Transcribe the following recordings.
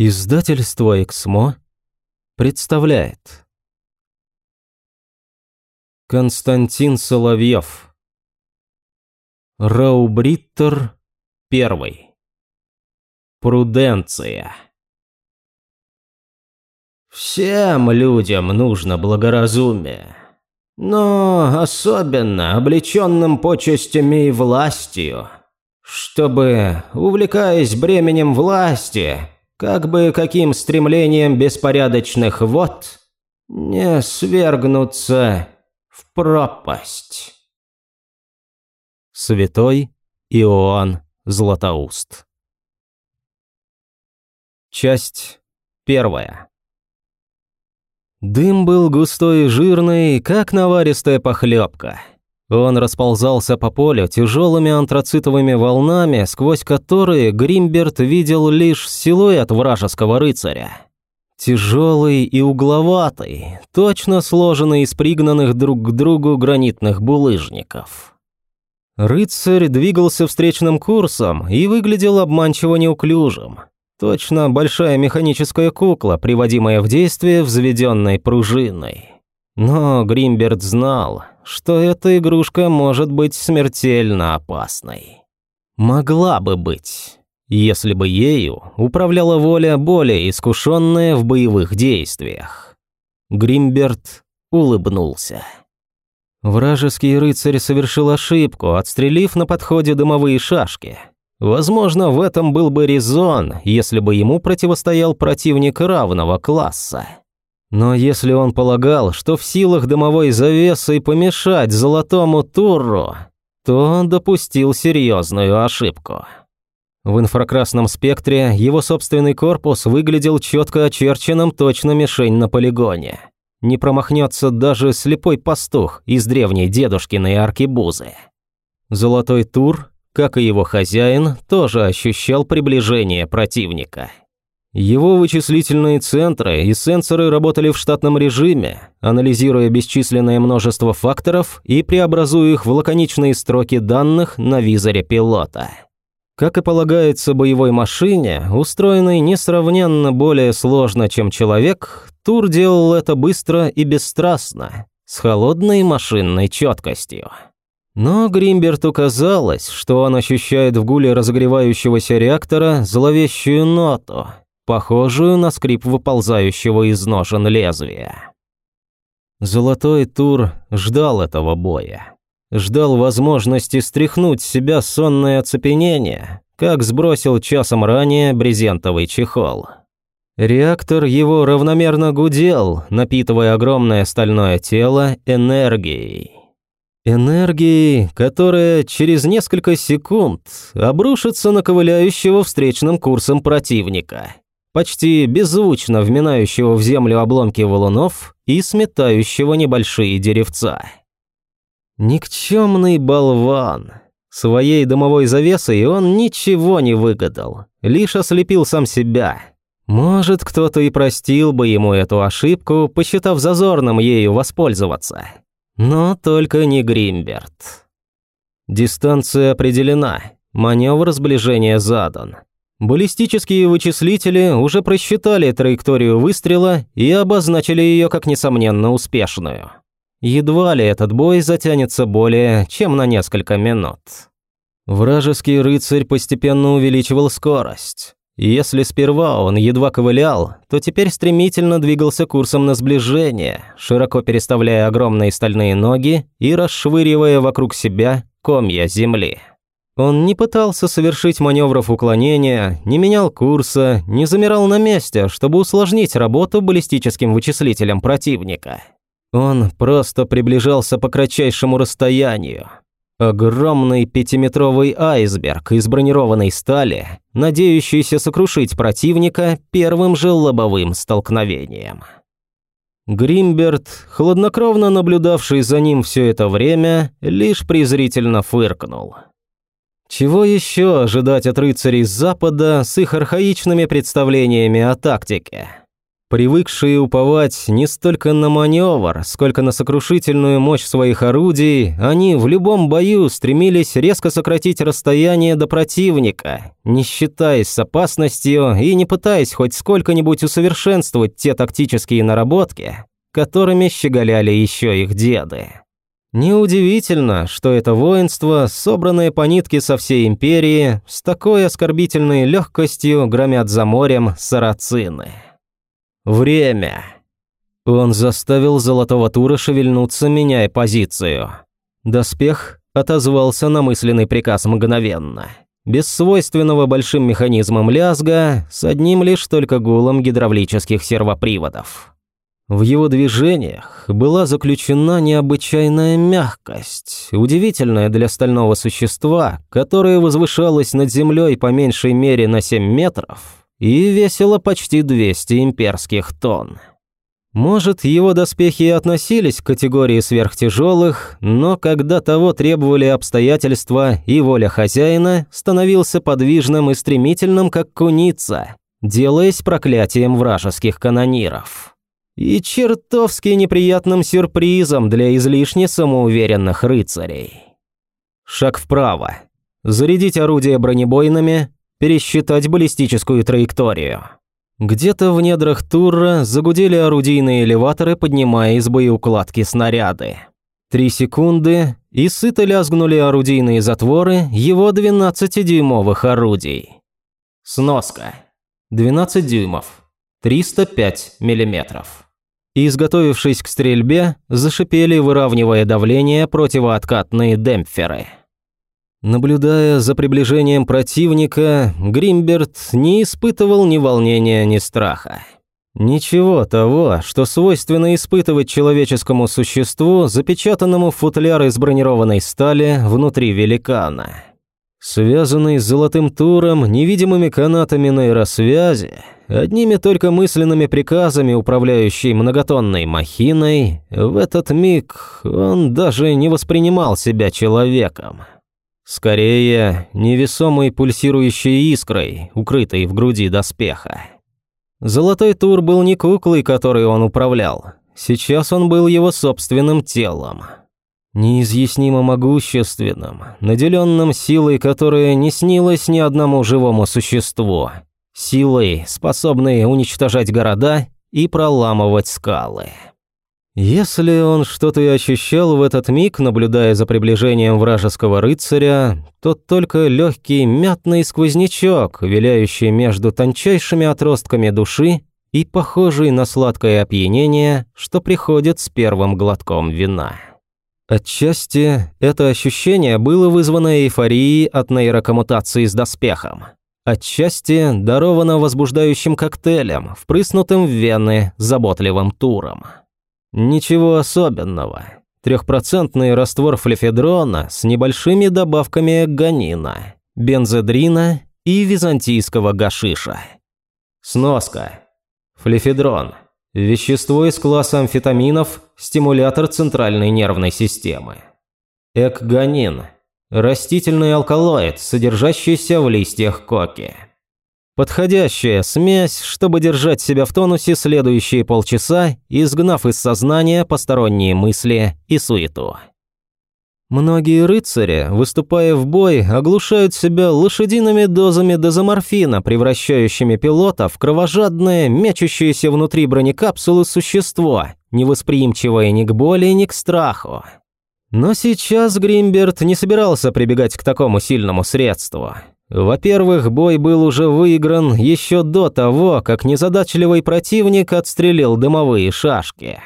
Издательство «Эксмо» представляет. Константин Соловьев. Раубриттер первый. Пруденция. Всем людям нужно благоразумие, но особенно облеченным почестями и властью, чтобы, увлекаясь бременем власти, как бы каким стремлением беспорядочных вод не свергнуться в пропасть. Святой Иоанн Златоуст. Часть первая. Дым был густой и жирный, как наваристая похлебка – он расползался по полю тяжелыми антрацитовыми волнами, сквозь которые Гримберт видел лишь силуэт вражеского рыцаря. Тяжелый и угловатый, точно сложенный из пригнанных друг к другу гранитных булыжников. Рыцарь двигался встречным курсом и выглядел обманчиво неуклюжим. Точно большая механическая кукла, приводимая в действие взведенной пружиной. Но Гримберт знал, что эта игрушка может быть смертельно опасной. Могла бы быть, если бы ею управляла воля более искушенная в боевых действиях. Гримберт улыбнулся. Вражеский рыцарь совершил ошибку, отстрелив на подходе дымовые шашки. Возможно, в этом был бы резон, если бы ему противостоял противник равного класса. Но если он полагал, что в силах дымовой завесы помешать золотому туру, то он допустил серьезную ошибку. В инфракрасном спектре его собственный корпус выглядел четко очерченным точно мишень на полигоне. Не промахнется даже слепой пастух из древней дедушкиной аркибузы. Золотой тур, как и его хозяин, тоже ощущал приближение противника – его вычислительные центры и сенсоры работали в штатном режиме, анализируя бесчисленное множество факторов и преобразуя их в лаконичные строки данных на визоре пилота. Как и полагается боевой машине, устроенной несравненно более сложно, чем человек, Тур делал это быстро и бесстрастно, с холодной машинной четкостью. Но Гримберту казалось, что он ощущает в гуле разогревающегося реактора зловещую ноту – похожую на скрип выползающего из ножен лезвия. Золотой Тур ждал этого боя. Ждал возможности стряхнуть с себя сонное оцепенение, как сбросил часом ранее брезентовый чехол. Реактор его равномерно гудел, напитывая огромное стальное тело энергией. Энергией, которая через несколько секунд обрушится на ковыляющего встречным курсом противника почти беззвучно вминающего в землю обломки валунов и сметающего небольшие деревца. Никчемный болван. Своей дымовой завесой он ничего не выгадал, лишь ослепил сам себя. Может, кто-то и простил бы ему эту ошибку, посчитав зазорным ею воспользоваться. Но только не Гримберт. Дистанция определена, маневр сближения задан. Баллистические вычислители уже просчитали траекторию выстрела и обозначили ее как несомненно успешную. Едва ли этот бой затянется более чем на несколько минут. Вражеский рыцарь постепенно увеличивал скорость. Если сперва он едва ковылял, то теперь стремительно двигался курсом на сближение, широко переставляя огромные стальные ноги и расшвыривая вокруг себя комья земли. Он не пытался совершить маневров уклонения, не менял курса, не замирал на месте, чтобы усложнить работу баллистическим вычислителям противника. Он просто приближался по кратчайшему расстоянию. Огромный пятиметровый айсберг из бронированной стали, надеющийся сокрушить противника первым же лобовым столкновением. Гримберт, хладнокровно наблюдавший за ним все это время, лишь презрительно фыркнул – чего еще ожидать от рыцарей Запада с их архаичными представлениями о тактике? Привыкшие уповать не столько на маневр, сколько на сокрушительную мощь своих орудий, они в любом бою стремились резко сократить расстояние до противника, не считаясь с опасностью и не пытаясь хоть сколько-нибудь усовершенствовать те тактические наработки, которыми щеголяли еще их деды. Неудивительно, что это воинство, собранное по нитке со всей империи, с такой оскорбительной легкостью громят за морем сарацины. Время. Он заставил Золотого Тура шевельнуться, меняя позицию. Доспех отозвался на мысленный приказ мгновенно. Без свойственного большим механизмам лязга, с одним лишь только гулом гидравлических сервоприводов. В его движениях была заключена необычайная мягкость, удивительная для стального существа, которое возвышалось над землей по меньшей мере на 7 метров и весило почти 200 имперских тонн. Может, его доспехи и относились к категории сверхтяжелых, но когда того требовали обстоятельства и воля хозяина, становился подвижным и стремительным, как куница, делаясь проклятием вражеских канониров и чертовски неприятным сюрпризом для излишне самоуверенных рыцарей. Шаг вправо. Зарядить орудие бронебойными, пересчитать баллистическую траекторию. Где-то в недрах Турра загудели орудийные элеваторы, поднимая из боеукладки снаряды. Три секунды, и сыто лязгнули орудийные затворы его 12-дюймовых орудий. Сноска. 12 дюймов. 305 миллиметров и, изготовившись к стрельбе, зашипели, выравнивая давление, противооткатные демпферы. Наблюдая за приближением противника, Гримберт не испытывал ни волнения, ни страха. Ничего того, что свойственно испытывать человеческому существу, запечатанному в футляр из бронированной стали внутри великана. Связанный с золотым туром невидимыми канатами нейросвязи, одними только мысленными приказами, управляющей многотонной махиной, в этот миг он даже не воспринимал себя человеком. Скорее, невесомой пульсирующей искрой, укрытой в груди доспеха. Золотой тур был не куклой, которой он управлял. Сейчас он был его собственным телом неизъяснимо могущественным, наделенным силой, которая не снилась ни одному живому существу, силой, способной уничтожать города и проламывать скалы. Если он что-то и ощущал в этот миг, наблюдая за приближением вражеского рыцаря, то только легкий мятный сквознячок, виляющий между тончайшими отростками души и похожий на сладкое опьянение, что приходит с первым глотком вина. Отчасти это ощущение было вызвано эйфорией от нейрокоммутации с доспехом. Отчасти даровано возбуждающим коктейлем, впрыснутым в вены заботливым туром. Ничего особенного. Трехпроцентный раствор флефедрона с небольшими добавками ганина, бензодрина и византийского гашиша. Сноска. Флефедрон – Вещество из класса амфетаминов, стимулятор центральной нервной системы. Экганин. Растительный алкалоид, содержащийся в листьях коки. Подходящая смесь, чтобы держать себя в тонусе следующие полчаса, изгнав из сознания посторонние мысли и суету. Многие рыцари, выступая в бой, оглушают себя лошадиными дозами дозоморфина, превращающими пилота в кровожадное, мечущееся внутри бронекапсулы существо, невосприимчивое ни к боли, ни к страху. Но сейчас Гримберт не собирался прибегать к такому сильному средству. Во-первых, бой был уже выигран еще до того, как незадачливый противник отстрелил дымовые шашки.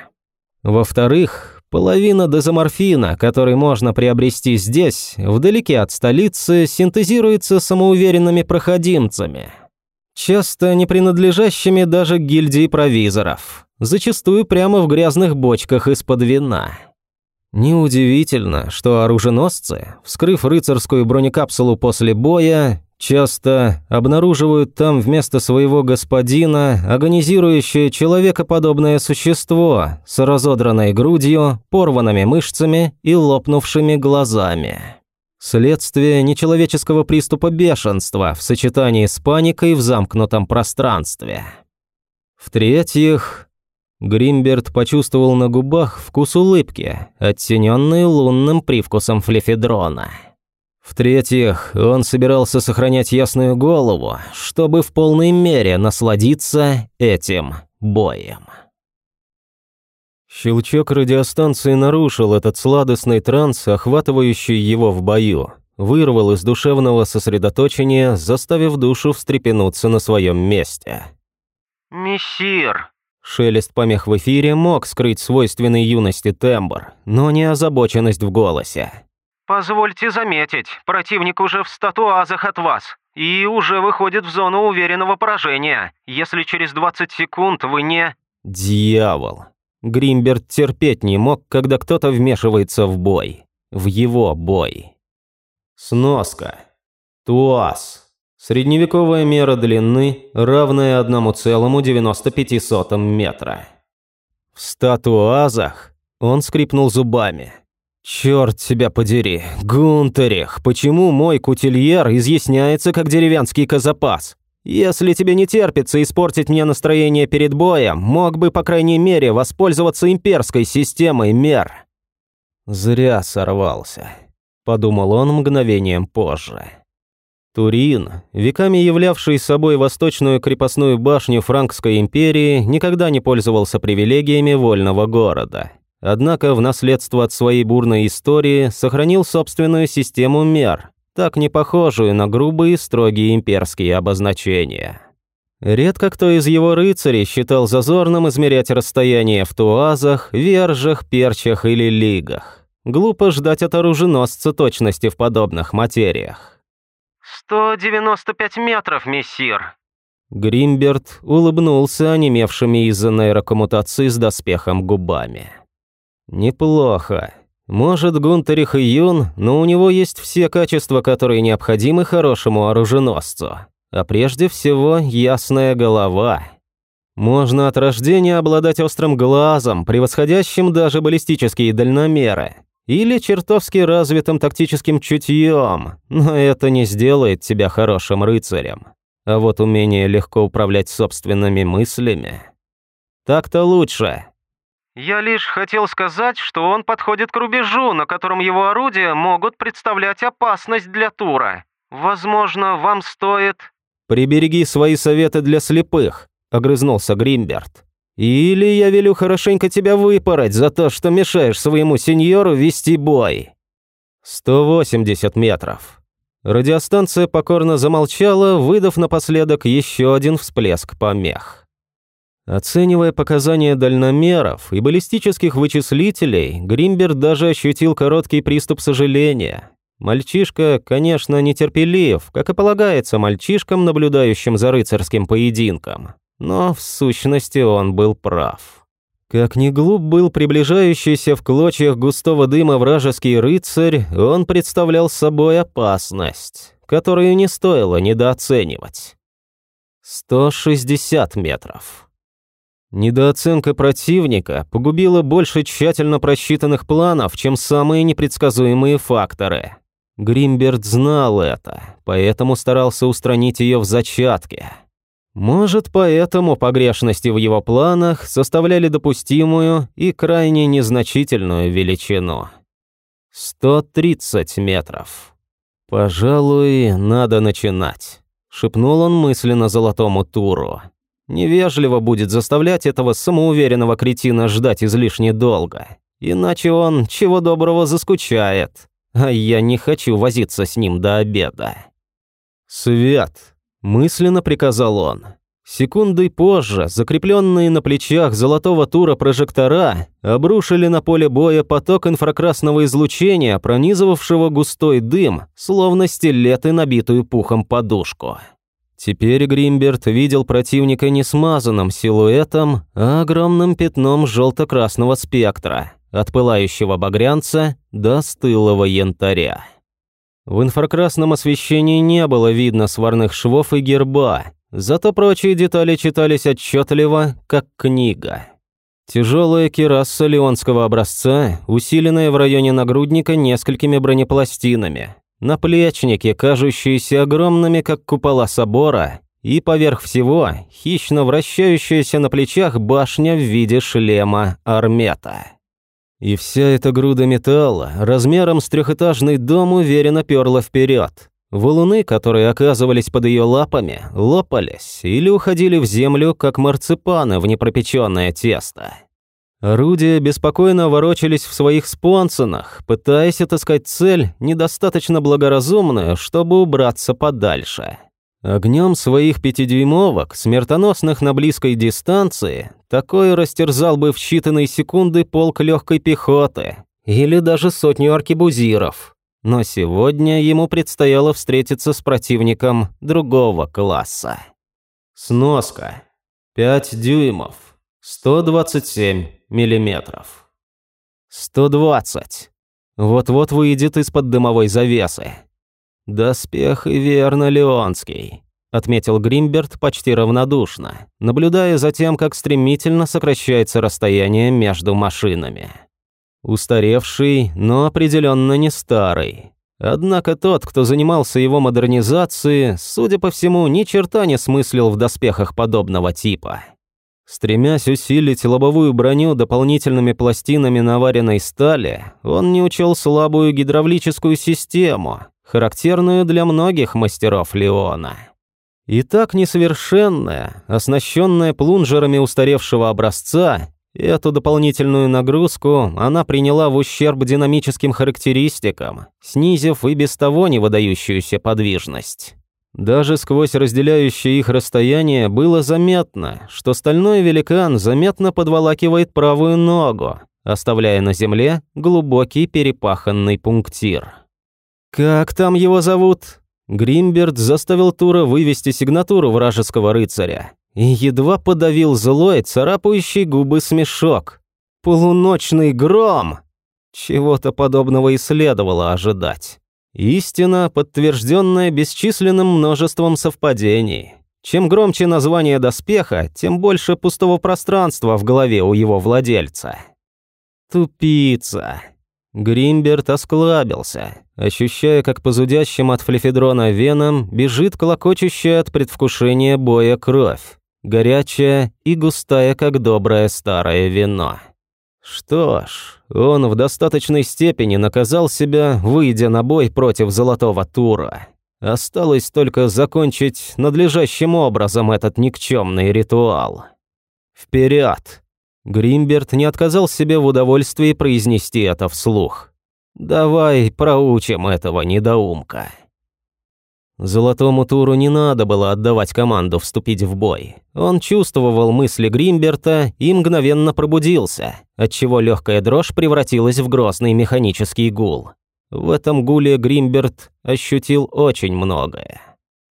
Во-вторых, Половина дезоморфина, который можно приобрести здесь, вдалеке от столицы, синтезируется самоуверенными проходимцами, часто не принадлежащими даже гильдии провизоров, зачастую прямо в грязных бочках из-под вина. Неудивительно, что оруженосцы, вскрыв рыцарскую бронекапсулу после боя, часто обнаруживают там вместо своего господина агонизирующее человекоподобное существо с разодранной грудью, порванными мышцами и лопнувшими глазами. Следствие нечеловеческого приступа бешенства в сочетании с паникой в замкнутом пространстве. В-третьих, Гримберт почувствовал на губах вкус улыбки, оттененный лунным привкусом флефедрона. В-третьих, он собирался сохранять ясную голову, чтобы в полной мере насладиться этим боем. Щелчок радиостанции нарушил этот сладостный транс, охватывающий его в бою, вырвал из душевного сосредоточения, заставив душу встрепенуться на своем месте. «Мессир!» Шелест помех в эфире мог скрыть свойственный юности тембр, но не озабоченность в голосе. «Позвольте заметить, противник уже в статуазах от вас и уже выходит в зону уверенного поражения, если через 20 секунд вы не...» «Дьявол!» Гримберт терпеть не мог, когда кто-то вмешивается в бой. В его бой. Сноска. Туаз. Средневековая мера длины, равная 1,95 метра. В статуазах он скрипнул зубами. «Черт тебя подери, Гунтерих, почему мой кутильер изъясняется как деревенский казапас? Если тебе не терпится испортить мне настроение перед боем, мог бы, по крайней мере, воспользоваться имперской системой мер». «Зря сорвался», – подумал он мгновением позже. Турин, веками являвший собой восточную крепостную башню Франкской империи, никогда не пользовался привилегиями вольного города – Однако в наследство от своей бурной истории сохранил собственную систему мер, так не похожую на грубые строгие имперские обозначения. Редко кто из его рыцарей считал зазорным измерять расстояние в туазах, вержах, перчах или лигах. Глупо ждать от оруженосца точности в подобных материях. «195 метров, мессир!» Гримберт улыбнулся онемевшими из-за нейрокоммутации с доспехом губами. Неплохо. Может, Гунтерих и юн, но у него есть все качества, которые необходимы хорошему оруженосцу. А прежде всего, ясная голова. Можно от рождения обладать острым глазом, превосходящим даже баллистические дальномеры. Или чертовски развитым тактическим чутьем, но это не сделает тебя хорошим рыцарем. А вот умение легко управлять собственными мыслями... Так-то лучше. Я лишь хотел сказать, что он подходит к рубежу, на котором его орудия могут представлять опасность для Тура. Возможно, вам стоит...» «Прибереги свои советы для слепых», — огрызнулся Гримберт. «Или я велю хорошенько тебя выпороть за то, что мешаешь своему сеньору вести бой». «180 метров». Радиостанция покорно замолчала, выдав напоследок еще один всплеск помех. Оценивая показания дальномеров и баллистических вычислителей, Гримберт даже ощутил короткий приступ сожаления. Мальчишка, конечно, нетерпелив, как и полагается мальчишкам, наблюдающим за рыцарским поединком. Но в сущности он был прав. Как ни глуп был приближающийся в клочьях густого дыма вражеский рыцарь, он представлял собой опасность, которую не стоило недооценивать. 160 метров. Недооценка противника погубила больше тщательно просчитанных планов, чем самые непредсказуемые факторы. Гримберт знал это, поэтому старался устранить ее в зачатке. Может, поэтому погрешности в его планах составляли допустимую и крайне незначительную величину. 130 метров. «Пожалуй, надо начинать», — шепнул он мысленно золотому туру. Невежливо будет заставлять этого самоуверенного кретина ждать излишне долго. Иначе он, чего доброго, заскучает. А я не хочу возиться с ним до обеда. «Свет!» – мысленно приказал он. Секундой позже, закрепленные на плечах золотого тура прожектора, обрушили на поле боя поток инфракрасного излучения, пронизывавшего густой дым, словно стилеты, набитую пухом подушку. Теперь Гримберт видел противника не смазанным силуэтом, а огромным пятном желто-красного спектра, от пылающего багрянца до стылого янтаря. В инфракрасном освещении не было видно сварных швов и герба, зато прочие детали читались отчетливо, как книга. Тяжелая кераса леонского образца, усиленная в районе нагрудника несколькими бронепластинами, Наплечники, кажущиеся огромными, как купола собора, и поверх всего хищно вращающаяся на плечах башня в виде шлема Армета. И вся эта груда металла размером с трехэтажный дом уверенно перла вперед. Валуны, которые оказывались под ее лапами, лопались или уходили в землю, как марципаны в непропеченное тесто. Орудия беспокойно ворочались в своих спонсонах, пытаясь отыскать цель, недостаточно благоразумную, чтобы убраться подальше. Огнем своих пятидюймовок, смертоносных на близкой дистанции, такой растерзал бы в считанные секунды полк легкой пехоты или даже сотню аркебузиров. Но сегодня ему предстояло встретиться с противником другого класса. Сноска. 5 дюймов. 127 миллиметров. 120. Вот-вот выйдет из-под дымовой завесы. «Доспех и верно Леонский», — отметил Гримберт почти равнодушно, наблюдая за тем, как стремительно сокращается расстояние между машинами. Устаревший, но определенно не старый. Однако тот, кто занимался его модернизацией, судя по всему, ни черта не смыслил в доспехах подобного типа. Стремясь усилить лобовую броню дополнительными пластинами наваренной стали, он не учел слабую гидравлическую систему, характерную для многих мастеров Леона. И так несовершенная, оснащенная плунжерами устаревшего образца, эту дополнительную нагрузку она приняла в ущерб динамическим характеристикам, снизив и без того невыдающуюся подвижность. Даже сквозь разделяющее их расстояние было заметно, что стальной великан заметно подволакивает правую ногу, оставляя на земле глубокий перепаханный пунктир. «Как там его зовут?» Гримберт заставил Тура вывести сигнатуру вражеского рыцаря и едва подавил злой, царапающий губы смешок. «Полуночный гром!» Чего-то подобного и следовало ожидать. Истина, подтвержденная бесчисленным множеством совпадений. Чем громче название доспеха, тем больше пустого пространства в голове у его владельца. Тупица. Гримберт осклабился, ощущая, как по зудящим от флефедрона венам бежит клокочущая от предвкушения боя кровь, горячая и густая, как доброе старое вино. Что ж, он в достаточной степени наказал себя, выйдя на бой против Золотого Тура. Осталось только закончить надлежащим образом этот никчемный ритуал. Вперед! Гримберт не отказал себе в удовольствии произнести это вслух. «Давай проучим этого недоумка». Золотому Туру не надо было отдавать команду вступить в бой. Он чувствовал мысли Гримберта и мгновенно пробудился, отчего легкая дрожь превратилась в грозный механический гул. В этом гуле Гримберт ощутил очень многое.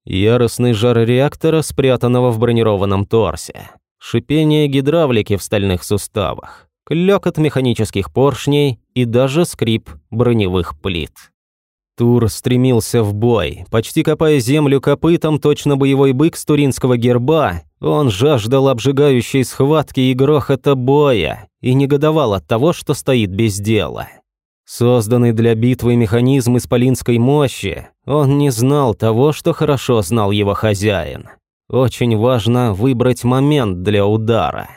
Яростный жар реактора, спрятанного в бронированном торсе, шипение гидравлики в стальных суставах, клёкот механических поршней и даже скрип броневых плит. Тур стремился в бой, почти копая землю копытом, точно боевой бык с туринского герба. Он жаждал обжигающей схватки и грохота боя и негодовал от того, что стоит без дела. Созданный для битвы механизм исполинской мощи, он не знал того, что хорошо знал его хозяин. Очень важно выбрать момент для удара.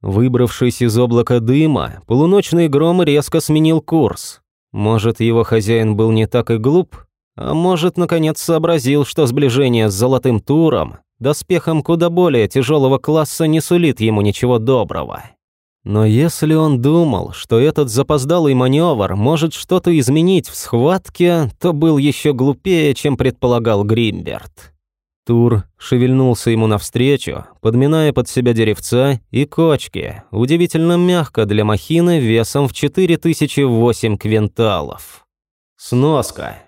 Выбравшись из облака дыма, полуночный гром резко сменил курс. Может, его хозяин был не так и глуп, а может, наконец сообразил, что сближение с Золотым Туром, доспехом куда более тяжелого класса, не сулит ему ничего доброго. Но если он думал, что этот запоздалый маневр может что-то изменить в схватке, то был еще глупее, чем предполагал Гримберт. Тур шевельнулся ему навстречу, подминая под себя деревца и кочки, удивительно мягко для махины весом в 4008 квинталов. Сноска.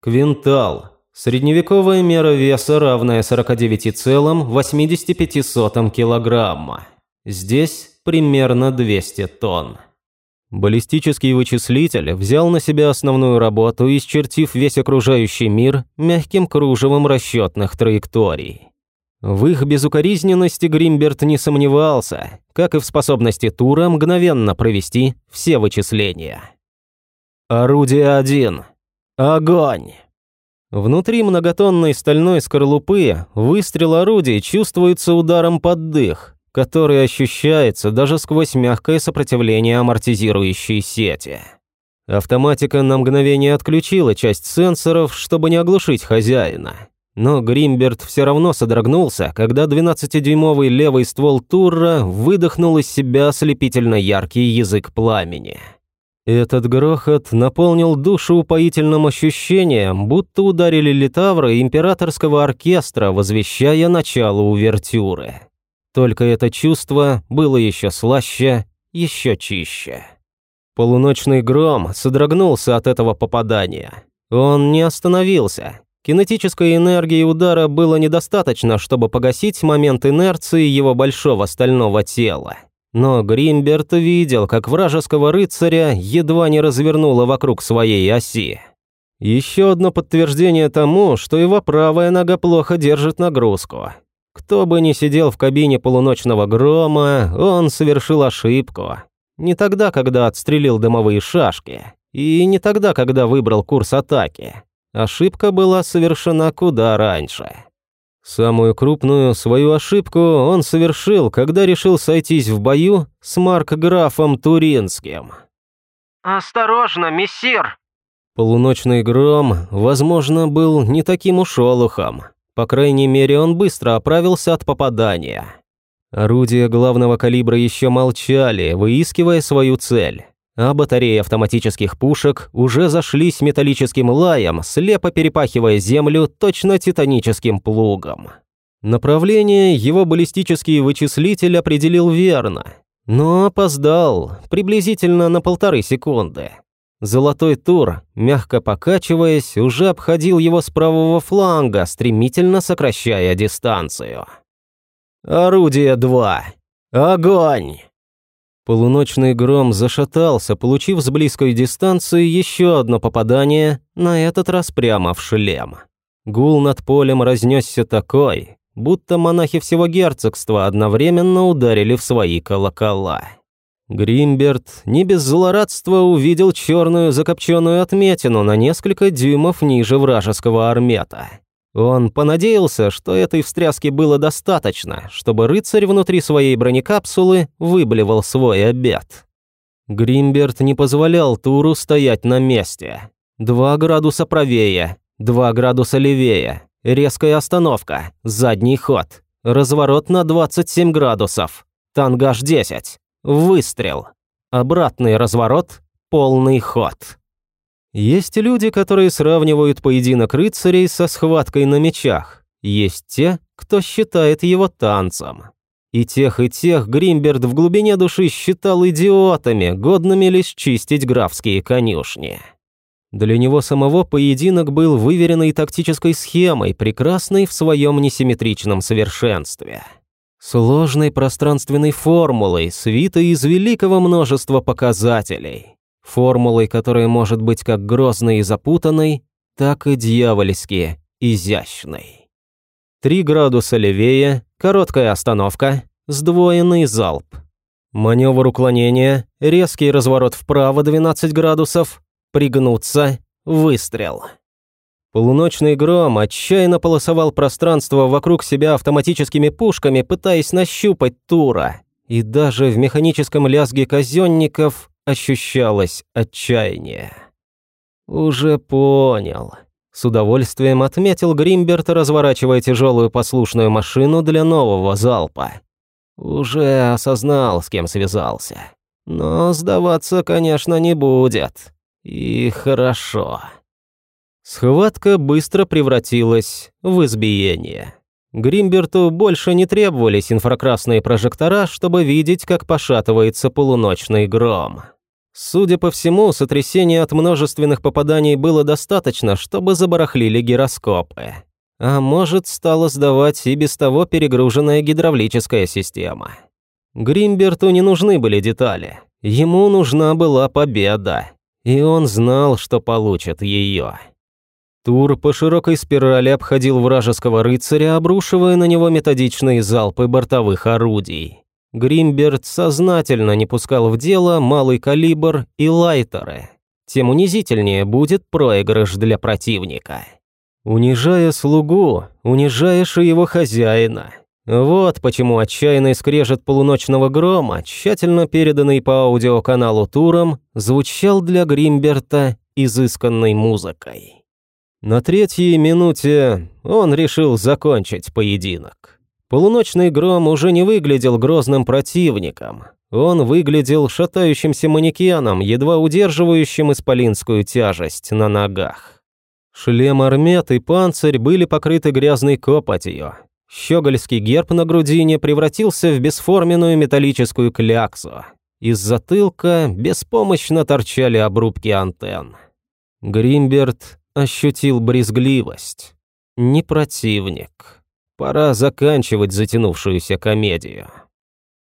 Квинтал. Средневековая мера веса, равная 49,85 килограмма. Здесь примерно 200 тонн. Баллистический вычислитель взял на себя основную работу, исчертив весь окружающий мир мягким кружевом расчетных траекторий. В их безукоризненности Гримберт не сомневался, как и в способности Тура мгновенно провести все вычисления. Орудие 1. Огонь! Внутри многотонной стальной скорлупы выстрел орудий чувствуется ударом под дых, который ощущается даже сквозь мягкое сопротивление амортизирующей сети. Автоматика на мгновение отключила часть сенсоров, чтобы не оглушить хозяина. Но Гримберт все равно содрогнулся, когда 12-дюймовый левый ствол Турра выдохнул из себя ослепительно яркий язык пламени. Этот грохот наполнил душу упоительным ощущением, будто ударили литавры императорского оркестра, возвещая начало увертюры. Только это чувство было еще слаще, еще чище. Полуночный гром содрогнулся от этого попадания. Он не остановился. Кинетической энергии удара было недостаточно, чтобы погасить момент инерции его большого стального тела. Но Гримберт видел, как вражеского рыцаря едва не развернуло вокруг своей оси. Еще одно подтверждение тому, что его правая нога плохо держит нагрузку. Кто бы ни сидел в кабине полуночного грома, он совершил ошибку. Не тогда, когда отстрелил дымовые шашки, и не тогда, когда выбрал курс атаки. Ошибка была совершена куда раньше. Самую крупную свою ошибку он совершил, когда решил сойтись в бою с Маркграфом Туринским. «Осторожно, мессир!» Полуночный гром, возможно, был не таким уж олухом. По крайней мере, он быстро оправился от попадания. Орудия главного калибра еще молчали, выискивая свою цель а батареи автоматических пушек уже зашлись металлическим лаем, слепо перепахивая землю точно титаническим плугом. Направление его баллистический вычислитель определил верно, но опоздал, приблизительно на полторы секунды. Золотой тур, мягко покачиваясь, уже обходил его с правого фланга, стремительно сокращая дистанцию. «Орудие 2! Огонь!» Полуночный гром зашатался, получив с близкой дистанции еще одно попадание, на этот раз прямо в шлем. Гул над полем разнесся такой, будто монахи всего герцогства одновременно ударили в свои колокола. Гримберт не без злорадства увидел черную закопченную отметину на несколько дюймов ниже вражеского армета. Он понадеялся, что этой встряски было достаточно, чтобы рыцарь внутри своей бронекапсулы выблевал свой обед. Гримберт не позволял Туру стоять на месте. Два градуса правее, два градуса левее, резкая остановка, задний ход, разворот на 27 градусов, тангаж 10, выстрел, обратный разворот, полный ход. Есть люди, которые сравнивают поединок рыцарей со схваткой на мечах. Есть те, кто считает его танцем. И тех, и тех Гримберт в глубине души считал идиотами, годными лишь чистить графские конюшни. Для него самого поединок был выверенной тактической схемой, прекрасной в своем несимметричном совершенстве. Сложной пространственной формулой, свитой из великого множества показателей – формулой, которая может быть как грозной и запутанной, так и дьявольски изящной. Три градуса левее, короткая остановка, сдвоенный залп. Маневр уклонения, резкий разворот вправо 12 градусов, пригнуться, выстрел. Полуночный гром отчаянно полосовал пространство вокруг себя автоматическими пушками, пытаясь нащупать Тура. И даже в механическом лязге казенников ощущалось отчаяние. «Уже понял», — с удовольствием отметил Гримберт, разворачивая тяжелую послушную машину для нового залпа. «Уже осознал, с кем связался. Но сдаваться, конечно, не будет. И хорошо». Схватка быстро превратилась в избиение. Гримберту больше не требовались инфракрасные прожектора, чтобы видеть, как пошатывается полуночный гром. Судя по всему, сотрясения от множественных попаданий было достаточно, чтобы забарахлили гироскопы. А может, стала сдавать и без того перегруженная гидравлическая система. Гримберту не нужны были детали. Ему нужна была победа. И он знал, что получит ее. Тур по широкой спирали обходил вражеского рыцаря, обрушивая на него методичные залпы бортовых орудий. Гримберт сознательно не пускал в дело малый калибр и лайтеры. Тем унизительнее будет проигрыш для противника. Унижая слугу, унижаешь и его хозяина. Вот почему отчаянный скрежет полуночного грома, тщательно переданный по аудиоканалу туром, звучал для Гримберта изысканной музыкой. На третьей минуте он решил закончить поединок. Полуночный гром уже не выглядел грозным противником. Он выглядел шатающимся манекеном, едва удерживающим исполинскую тяжесть на ногах. Шлем армет и панцирь были покрыты грязной копотью. Щегольский герб на грудине превратился в бесформенную металлическую кляксу. Из затылка беспомощно торчали обрубки антенн. Гримберт ощутил брезгливость. Не противник. Пора заканчивать затянувшуюся комедию.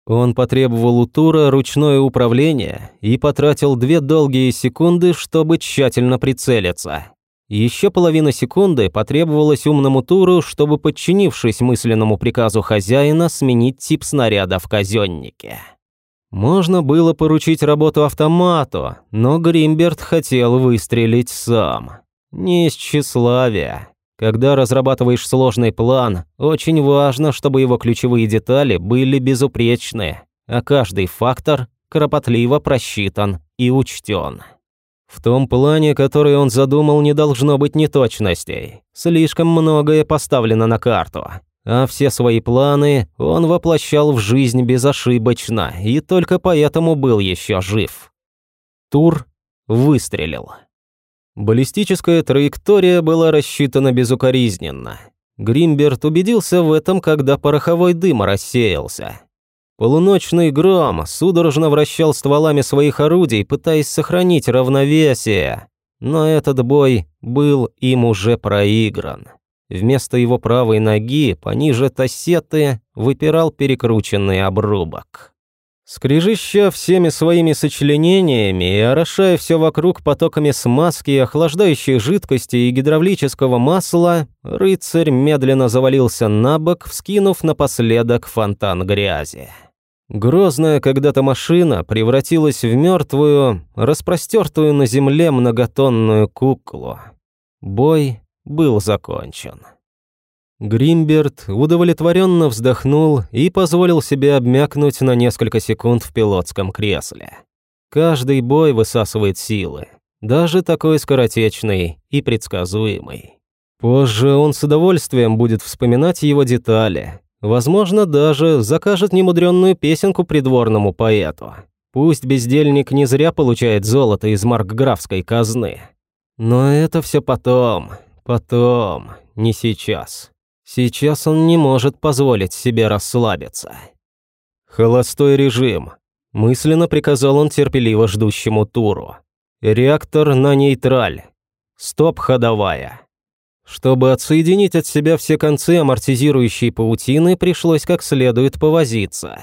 Он потребовал у Тура ручное управление и потратил две долгие секунды, чтобы тщательно прицелиться. Еще половина секунды потребовалось умному Туру, чтобы, подчинившись мысленному приказу хозяина, сменить тип снаряда в казеннике. Можно было поручить работу автомату, но Гримберт хотел выстрелить сам. Не из тщеславия. Когда разрабатываешь сложный план, очень важно, чтобы его ключевые детали были безупречны, а каждый фактор кропотливо просчитан и учтен. В том плане, который он задумал, не должно быть неточностей. Слишком многое поставлено на карту. А все свои планы он воплощал в жизнь безошибочно, и только поэтому был еще жив. Тур выстрелил. Баллистическая траектория была рассчитана безукоризненно. Гримберт убедился в этом, когда пороховой дым рассеялся. Полуночный гром судорожно вращал стволами своих орудий, пытаясь сохранить равновесие. Но этот бой был им уже проигран. Вместо его правой ноги, пониже тассеты, выпирал перекрученный обрубок. Скрежища всеми своими сочленениями и орошая все вокруг потоками смазки, охлаждающей жидкости и гидравлического масла, рыцарь медленно завалился на бок, вскинув напоследок фонтан грязи. Грозная когда-то машина превратилась в мертвую, распростертую на земле многотонную куклу. Бой был закончен. Гримберт удовлетворенно вздохнул и позволил себе обмякнуть на несколько секунд в пилотском кресле. Каждый бой высасывает силы, даже такой скоротечный и предсказуемый. Позже он с удовольствием будет вспоминать его детали, возможно, даже закажет немудренную песенку придворному поэту. Пусть бездельник не зря получает золото из маркграфской казны. Но это все потом, потом, не сейчас. Сейчас он не может позволить себе расслабиться. «Холостой режим», – мысленно приказал он терпеливо ждущему туру. «Реактор на нейтраль. Стоп ходовая». Чтобы отсоединить от себя все концы амортизирующей паутины, пришлось как следует повозиться.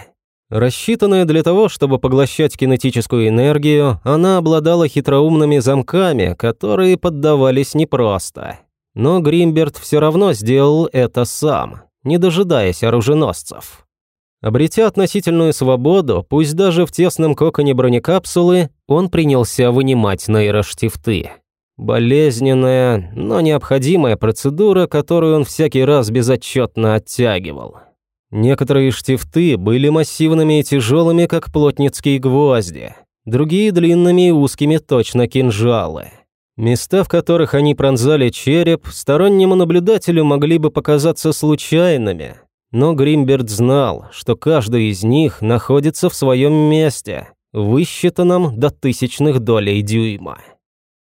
Рассчитанная для того, чтобы поглощать кинетическую энергию, она обладала хитроумными замками, которые поддавались непросто. Но Гримберт все равно сделал это сам, не дожидаясь оруженосцев. Обретя относительную свободу, пусть даже в тесном коконе бронекапсулы, он принялся вынимать нейроштифты. Болезненная, но необходимая процедура, которую он всякий раз безотчетно оттягивал. Некоторые штифты были массивными и тяжелыми, как плотницкие гвозди, другие длинными и узкими, точно кинжалы. Места, в которых они пронзали череп, стороннему наблюдателю могли бы показаться случайными, но Гримберт знал, что каждый из них находится в своем месте, высчитанном до тысячных долей дюйма.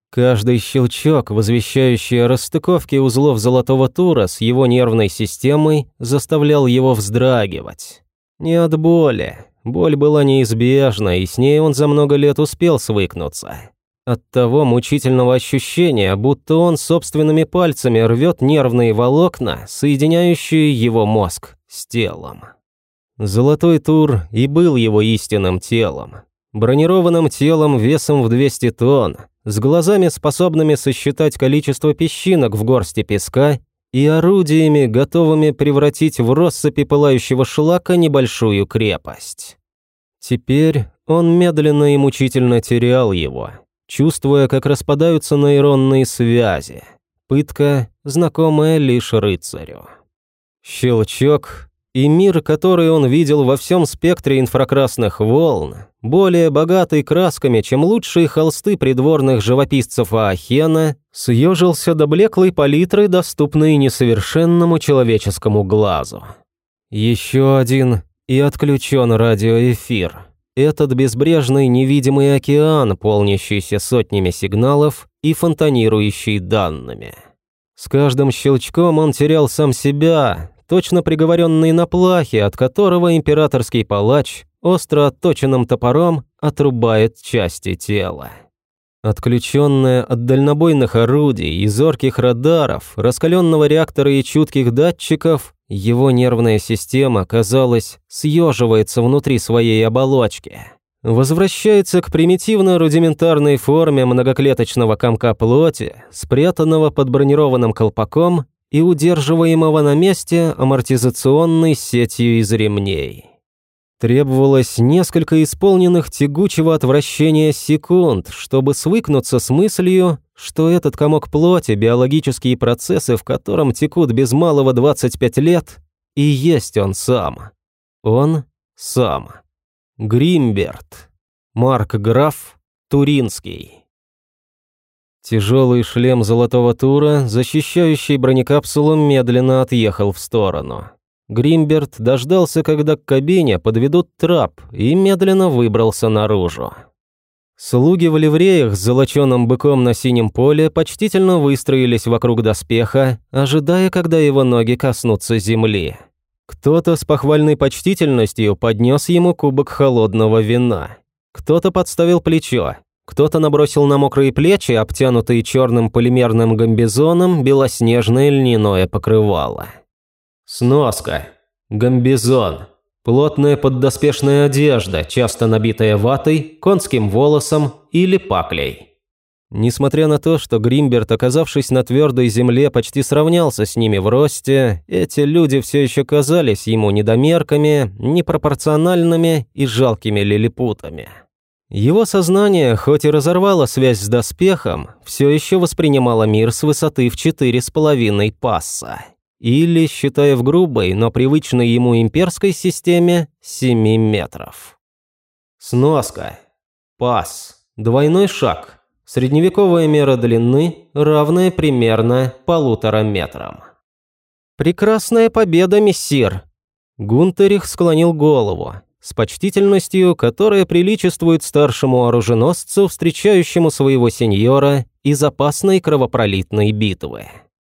Каждый щелчок, возвещающий о расстыковке узлов Золотого Тура с его нервной системой, заставлял его вздрагивать. Не от боли. Боль была неизбежна, и с ней он за много лет успел свыкнуться. От того мучительного ощущения, будто он собственными пальцами рвет нервные волокна, соединяющие его мозг с телом. Золотой тур и был его истинным телом. Бронированным телом весом в 200 тонн, с глазами, способными сосчитать количество песчинок в горсти песка и орудиями, готовыми превратить в россыпи пылающего шлака небольшую крепость. Теперь он медленно и мучительно терял его, чувствуя, как распадаются нейронные связи. Пытка знакомое лишь рыцарю. Щелчок, и мир, который он видел во всем спектре инфракрасных волн, более богатый красками, чем лучшие холсты придворных живописцев Аахена, съежился до блеклой палитры, доступной несовершенному человеческому глазу. Еще один и отключен радиоэфир. Этот безбрежный невидимый океан, полнящийся сотнями сигналов и фонтанирующий данными. С каждым щелчком он терял сам себя, точно приговоренный на плахе, от которого императорский палач остро отточенным топором отрубает части тела. Отключенная от дальнобойных орудий и зорких радаров, раскаленного реактора и чутких датчиков, его нервная система, казалось, съеживается внутри своей оболочки. Возвращается к примитивно-рудиментарной форме многоклеточного комка плоти, спрятанного под бронированным колпаком и удерживаемого на месте амортизационной сетью из ремней. Требовалось несколько исполненных тягучего отвращения секунд, чтобы свыкнуться с мыслью, что этот комок плоти, биологические процессы, в котором текут без малого 25 лет, и есть он сам. Он сам. Гримберт. Марк Граф. Туринский. Тяжелый шлем золотого тура, защищающий бронекапсулу, медленно отъехал в сторону. Гримберт дождался, когда к кабине подведут трап, и медленно выбрался наружу. Слуги в ливреях с золоченым быком на синем поле почтительно выстроились вокруг доспеха, ожидая, когда его ноги коснутся земли. Кто-то с похвальной почтительностью поднес ему кубок холодного вина. Кто-то подставил плечо, кто-то набросил на мокрые плечи, обтянутые черным полимерным гамбизоном, белоснежное льняное покрывало. Сноска. Гамбизон. Плотная поддоспешная одежда, часто набитая ватой, конским волосом или паклей. Несмотря на то, что Гримберт, оказавшись на твердой земле, почти сравнялся с ними в росте, эти люди все еще казались ему недомерками, непропорциональными и жалкими лилипутами. Его сознание, хоть и разорвало связь с доспехом, все еще воспринимало мир с высоты в четыре с половиной пасса. Или, считая в грубой, но привычной ему имперской системе, 7 метров. Сноска. Пас. Двойной шаг. Средневековая мера длины, равная примерно полутора метрам. «Прекрасная победа, мессир!» Гунтерих склонил голову с почтительностью, которая приличествует старшему оруженосцу, встречающему своего сеньора из опасной кровопролитной битвы.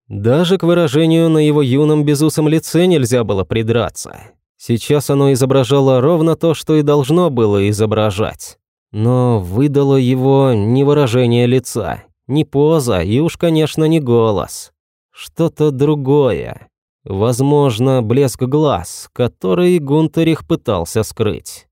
Даже к выражению на его юном безусом лице нельзя было придраться. Сейчас оно изображало ровно то, что и должно было изображать. Но выдало его не выражение лица, не поза и уж, конечно, не голос. Что-то другое, Возможно, блеск глаз, который Гунтерих пытался скрыть.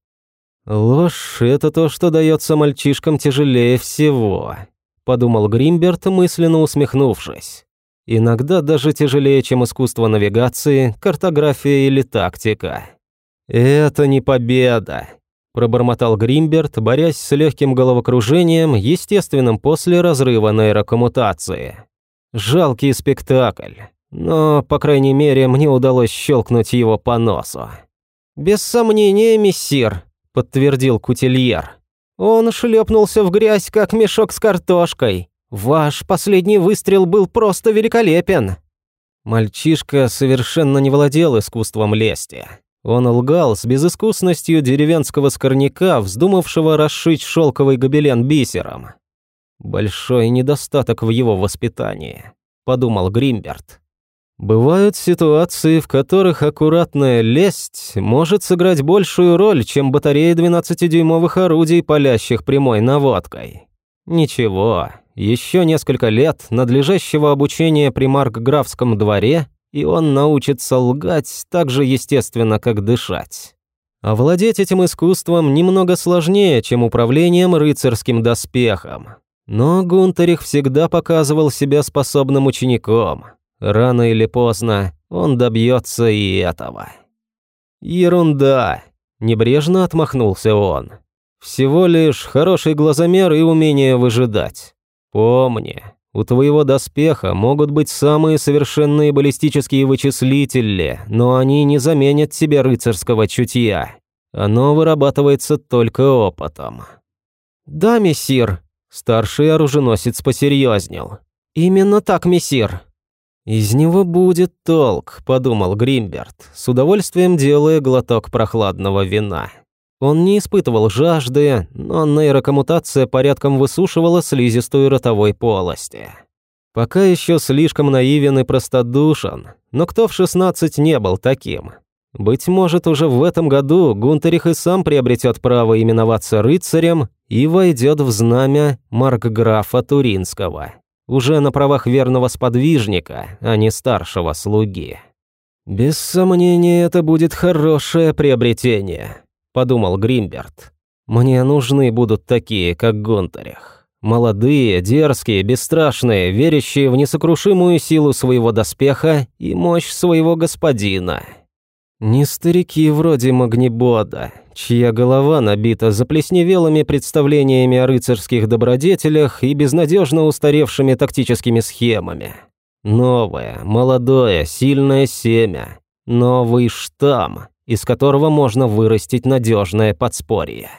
«Ложь — это то, что дается мальчишкам тяжелее всего», — подумал Гримберт, мысленно усмехнувшись. «Иногда даже тяжелее, чем искусство навигации, картография или тактика». «Это не победа», — пробормотал Гримберт, борясь с легким головокружением, естественным после разрыва нейрокоммутации. «Жалкий спектакль». Но, по крайней мере, мне удалось щелкнуть его по носу. «Без сомнения, мессир», — подтвердил Кутильер. «Он шлепнулся в грязь, как мешок с картошкой. Ваш последний выстрел был просто великолепен». Мальчишка совершенно не владел искусством лести. Он лгал с безыскусностью деревенского скорняка, вздумавшего расшить шелковый гобелен бисером. «Большой недостаток в его воспитании», — подумал Гримберт. Бывают ситуации, в которых аккуратная лесть может сыграть большую роль, чем батарея 12-дюймовых орудий, палящих прямой наводкой. Ничего, еще несколько лет надлежащего обучения при Маркграфском дворе, и он научится лгать так же естественно, как дышать. Овладеть этим искусством немного сложнее, чем управлением рыцарским доспехом. Но Гунтерих всегда показывал себя способным учеником – Рано или поздно он добьется и этого. Ерунда, небрежно отмахнулся он. Всего лишь хороший глазомер и умение выжидать. Помни, У твоего доспеха могут быть самые совершенные баллистические вычислители, но они не заменят тебе рыцарского чутья. Оно вырабатывается только опытом». «Да, мессир», – старший оруженосец посерьезнел. «Именно так, мессир». «Из него будет толк», – подумал Гримберт, с удовольствием делая глоток прохладного вина. Он не испытывал жажды, но нейрокоммутация порядком высушивала слизистую ротовой полости. Пока еще слишком наивен и простодушен, но кто в 16 не был таким? Быть может, уже в этом году Гунтерих и сам приобретет право именоваться рыцарем и войдет в знамя маркграфа Туринского, уже на правах верного сподвижника, а не старшего слуги. Без сомнения, это будет хорошее приобретение подумал Гримберт. Мне нужны будут такие, как Гонтарях. Молодые, дерзкие, бесстрашные, верящие в несокрушимую силу своего доспеха и мощь своего господина. Не старики вроде Магнибода, чья голова набита заплесневелыми представлениями о рыцарских добродетелях и безнадежно устаревшими тактическими схемами. Новое, молодое, сильное семя, новый штамм, из которого можно вырастить надежное подспорье.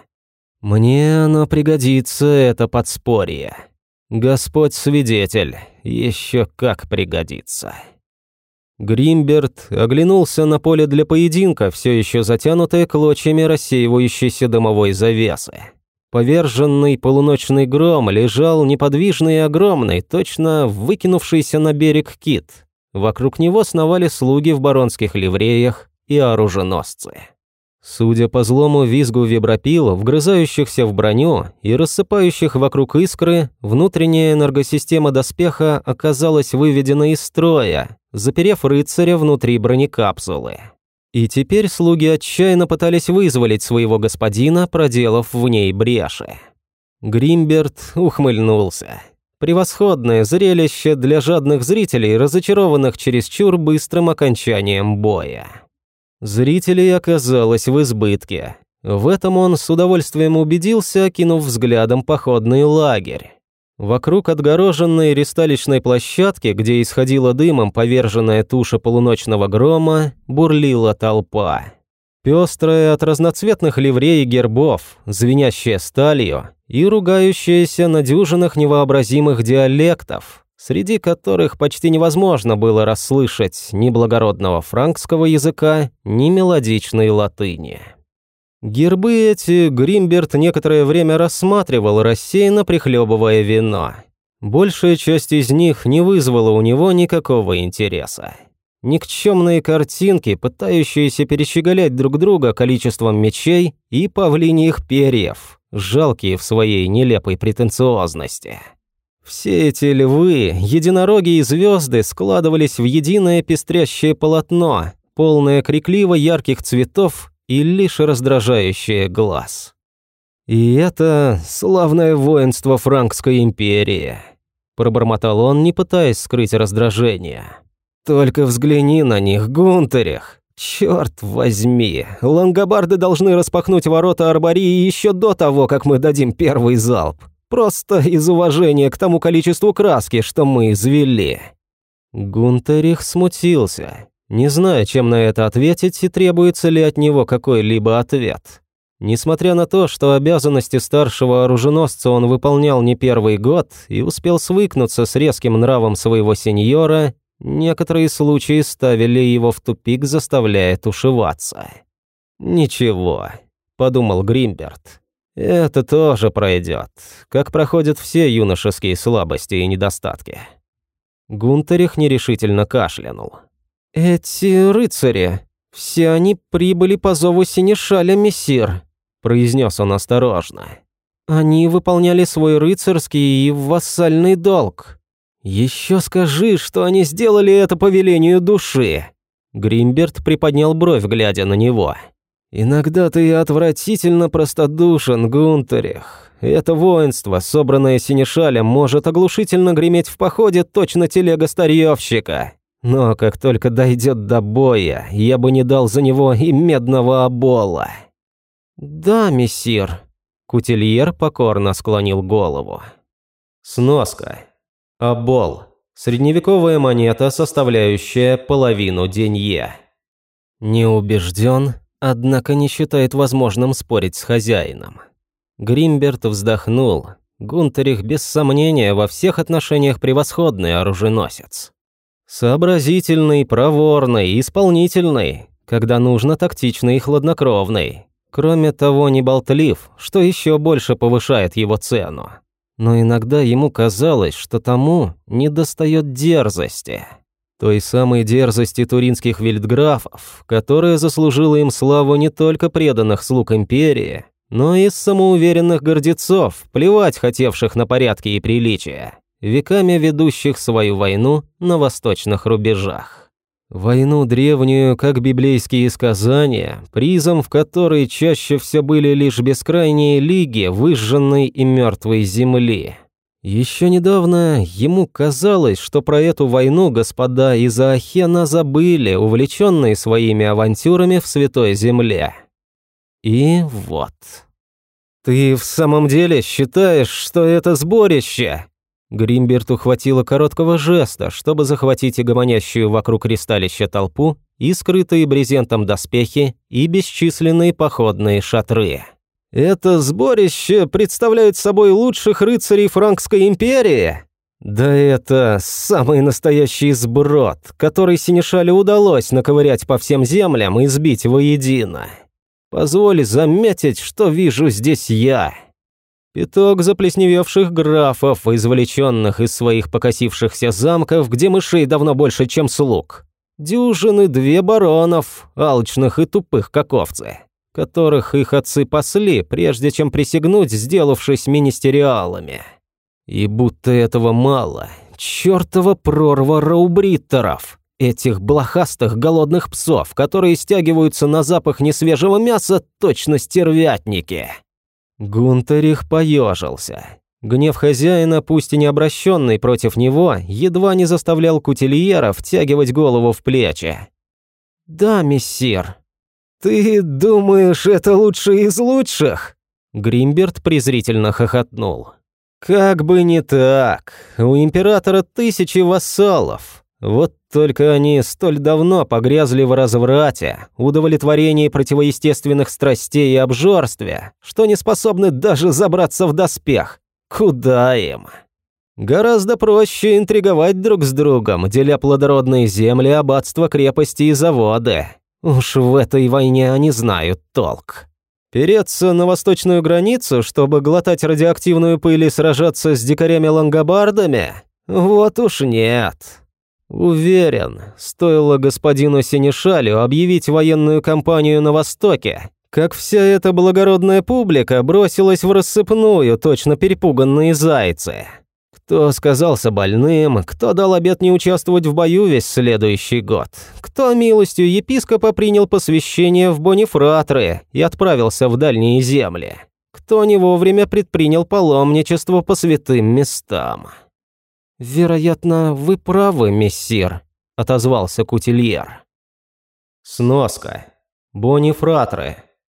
Мне оно пригодится, это подспорье. Господь свидетель, еще как пригодится. Гримберт оглянулся на поле для поединка, все еще затянутое клочьями рассеивающейся дымовой завесы. Поверженный полуночный гром лежал неподвижный и огромный, точно выкинувшийся на берег кит. Вокруг него сновали слуги в баронских ливреях, и оруженосцы. Судя по злому визгу вибропил, вгрызающихся в броню и рассыпающих вокруг искры, внутренняя энергосистема доспеха оказалась выведена из строя, заперев рыцаря внутри бронекапсулы. И теперь слуги отчаянно пытались вызволить своего господина, проделав в ней бреши. Гримберт ухмыльнулся. Превосходное зрелище для жадных зрителей, разочарованных чересчур быстрым окончанием боя. Зрителей оказалось в избытке. В этом он с удовольствием убедился, окинув взглядом походный лагерь. Вокруг отгороженной ристалищной площадки, где исходила дымом поверженная туша полуночного грома, бурлила толпа. Пестрая от разноцветных ливрей и гербов, звенящая сталью и ругающаяся на дюжинах невообразимых диалектов, среди которых почти невозможно было расслышать ни благородного франкского языка, ни мелодичной латыни. Гербы эти Гримберт некоторое время рассматривал, рассеянно прихлебывая вино. Большая часть из них не вызвала у него никакого интереса. Никчемные картинки, пытающиеся перещеголять друг друга количеством мечей и павлиньих перьев, жалкие в своей нелепой претенциозности. Все эти львы, единороги и звезды складывались в единое пестрящее полотно, полное крикливо ярких цветов и лишь раздражающее глаз. «И это славное воинство Франкской империи», – пробормотал он, не пытаясь скрыть раздражение. «Только взгляни на них, Гунтерих! Черт возьми, лангобарды должны распахнуть ворота Арбории еще до того, как мы дадим первый залп. Просто из уважения к тому количеству краски, что мы извели». Гунтерих смутился, не зная, чем на это ответить и требуется ли от него какой-либо ответ. Несмотря на то, что обязанности старшего оруженосца он выполнял не первый год и успел свыкнуться с резким нравом своего сеньора, некоторые случаи ставили его в тупик, заставляя тушеваться. «Ничего», — подумал Гримберт, это тоже пройдет, как проходят все юношеские слабости и недостатки. Гунтерих нерешительно кашлянул. «Эти рыцари, все они прибыли по зову Синешаля Мессир», произнес он осторожно. «Они выполняли свой рыцарский и вассальный долг. Еще скажи, что они сделали это по велению души». Гримберт приподнял бровь, глядя на него. «Иногда ты отвратительно простодушен, Гунтерих. Это воинство, собранное синешалем, может оглушительно греметь в походе точно телега старьевщика. Но как только дойдет до боя, я бы не дал за него и медного обола». «Да, мессир», — Кутильер покорно склонил голову. Сноска. Абол. Средневековая монета, составляющая половину денье. Не убежден, однако не считает возможным спорить с хозяином. Гримберт вздохнул. Гунтерих без сомнения во всех отношениях превосходный оруженосец. Сообразительный, проворный, исполнительный, когда нужно тактичный и хладнокровный. Кроме того, не болтлив, что еще больше повышает его цену. Но иногда ему казалось, что тому недостает дерзости. Той самой дерзости туринских вельдграфов, которая заслужила им славу не только преданных слуг империи, но и самоуверенных гордецов, плевать хотевших на порядки и приличия, веками ведущих свою войну на восточных рубежах. Войну древнюю, как библейские сказания, призом в которой чаще все были лишь бескрайние лиги выжженной и мертвой земли. Еще недавно ему казалось, что про эту войну господа из Ахена забыли, увлеченные своими авантюрами в Святой Земле. И вот. «Ты в самом деле считаешь, что это сборище?» Гримберту хватило короткого жеста, чтобы захватить и гомонящую вокруг кристаллища толпу, и скрытые брезентом доспехи, и бесчисленные походные шатры. «Это сборище представляет собой лучших рыцарей Франкской империи?» «Да это самый настоящий сброд, который Синишале удалось наковырять по всем землям и сбить воедино. Позволь заметить, что вижу здесь я». Пяток заплесневевших графов, извлеченных из своих покосившихся замков, где мышей давно больше, чем слуг. Дюжины две баронов, алчных и тупых как овцы, которых их отцы пасли, прежде чем присягнуть, сделавшись министериалами. И будто этого мало, чертова прорва раубриттеров, этих блохастых голодных псов, которые стягиваются на запах несвежего мяса, точно стервятники. Гунтерих поежился. Гнев хозяина, пусть и не обращенный против него, едва не заставлял Кутильера втягивать голову в плечи. «Да, мессир». «Ты думаешь, это лучший из лучших?» Гримберт презрительно хохотнул. «Как бы не так. У императора тысячи вассалов. Вот только они столь давно погрязли в разврате, удовлетворении противоестественных страстей и обжорстве, что не способны даже забраться в доспех. Куда им? Гораздо проще интриговать друг с другом, деля плодородные земли, аббатства, крепости и заводы. Уж в этой войне они знают толк. Переться на восточную границу, чтобы глотать радиоактивную пыль и сражаться с дикарями-лангобардами? Вот уж нет. Уверен, стоило господину Синишалю объявить военную кампанию на Востоке, как вся эта благородная публика бросилась в рассыпную, точно перепуганные зайцы. Кто сказался больным, кто дал обет не участвовать в бою весь следующий год, кто милостью епископа принял посвящение в Бонифратры и отправился в дальние земли, кто не вовремя предпринял паломничество по святым местам. «Вероятно, вы правы, мессир», – отозвался Кутильер. Сноска. Бонифратры.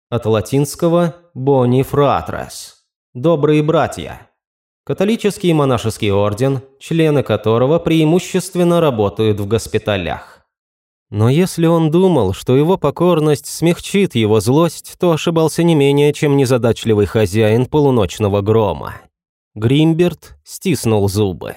От латинского «бонифратрес» – «добрые братья». Католический монашеский орден, члены которого преимущественно работают в госпиталях. Но если он думал, что его покорность смягчит его злость, то ошибался не менее, чем незадачливый хозяин полуночного грома. Гримберт стиснул зубы.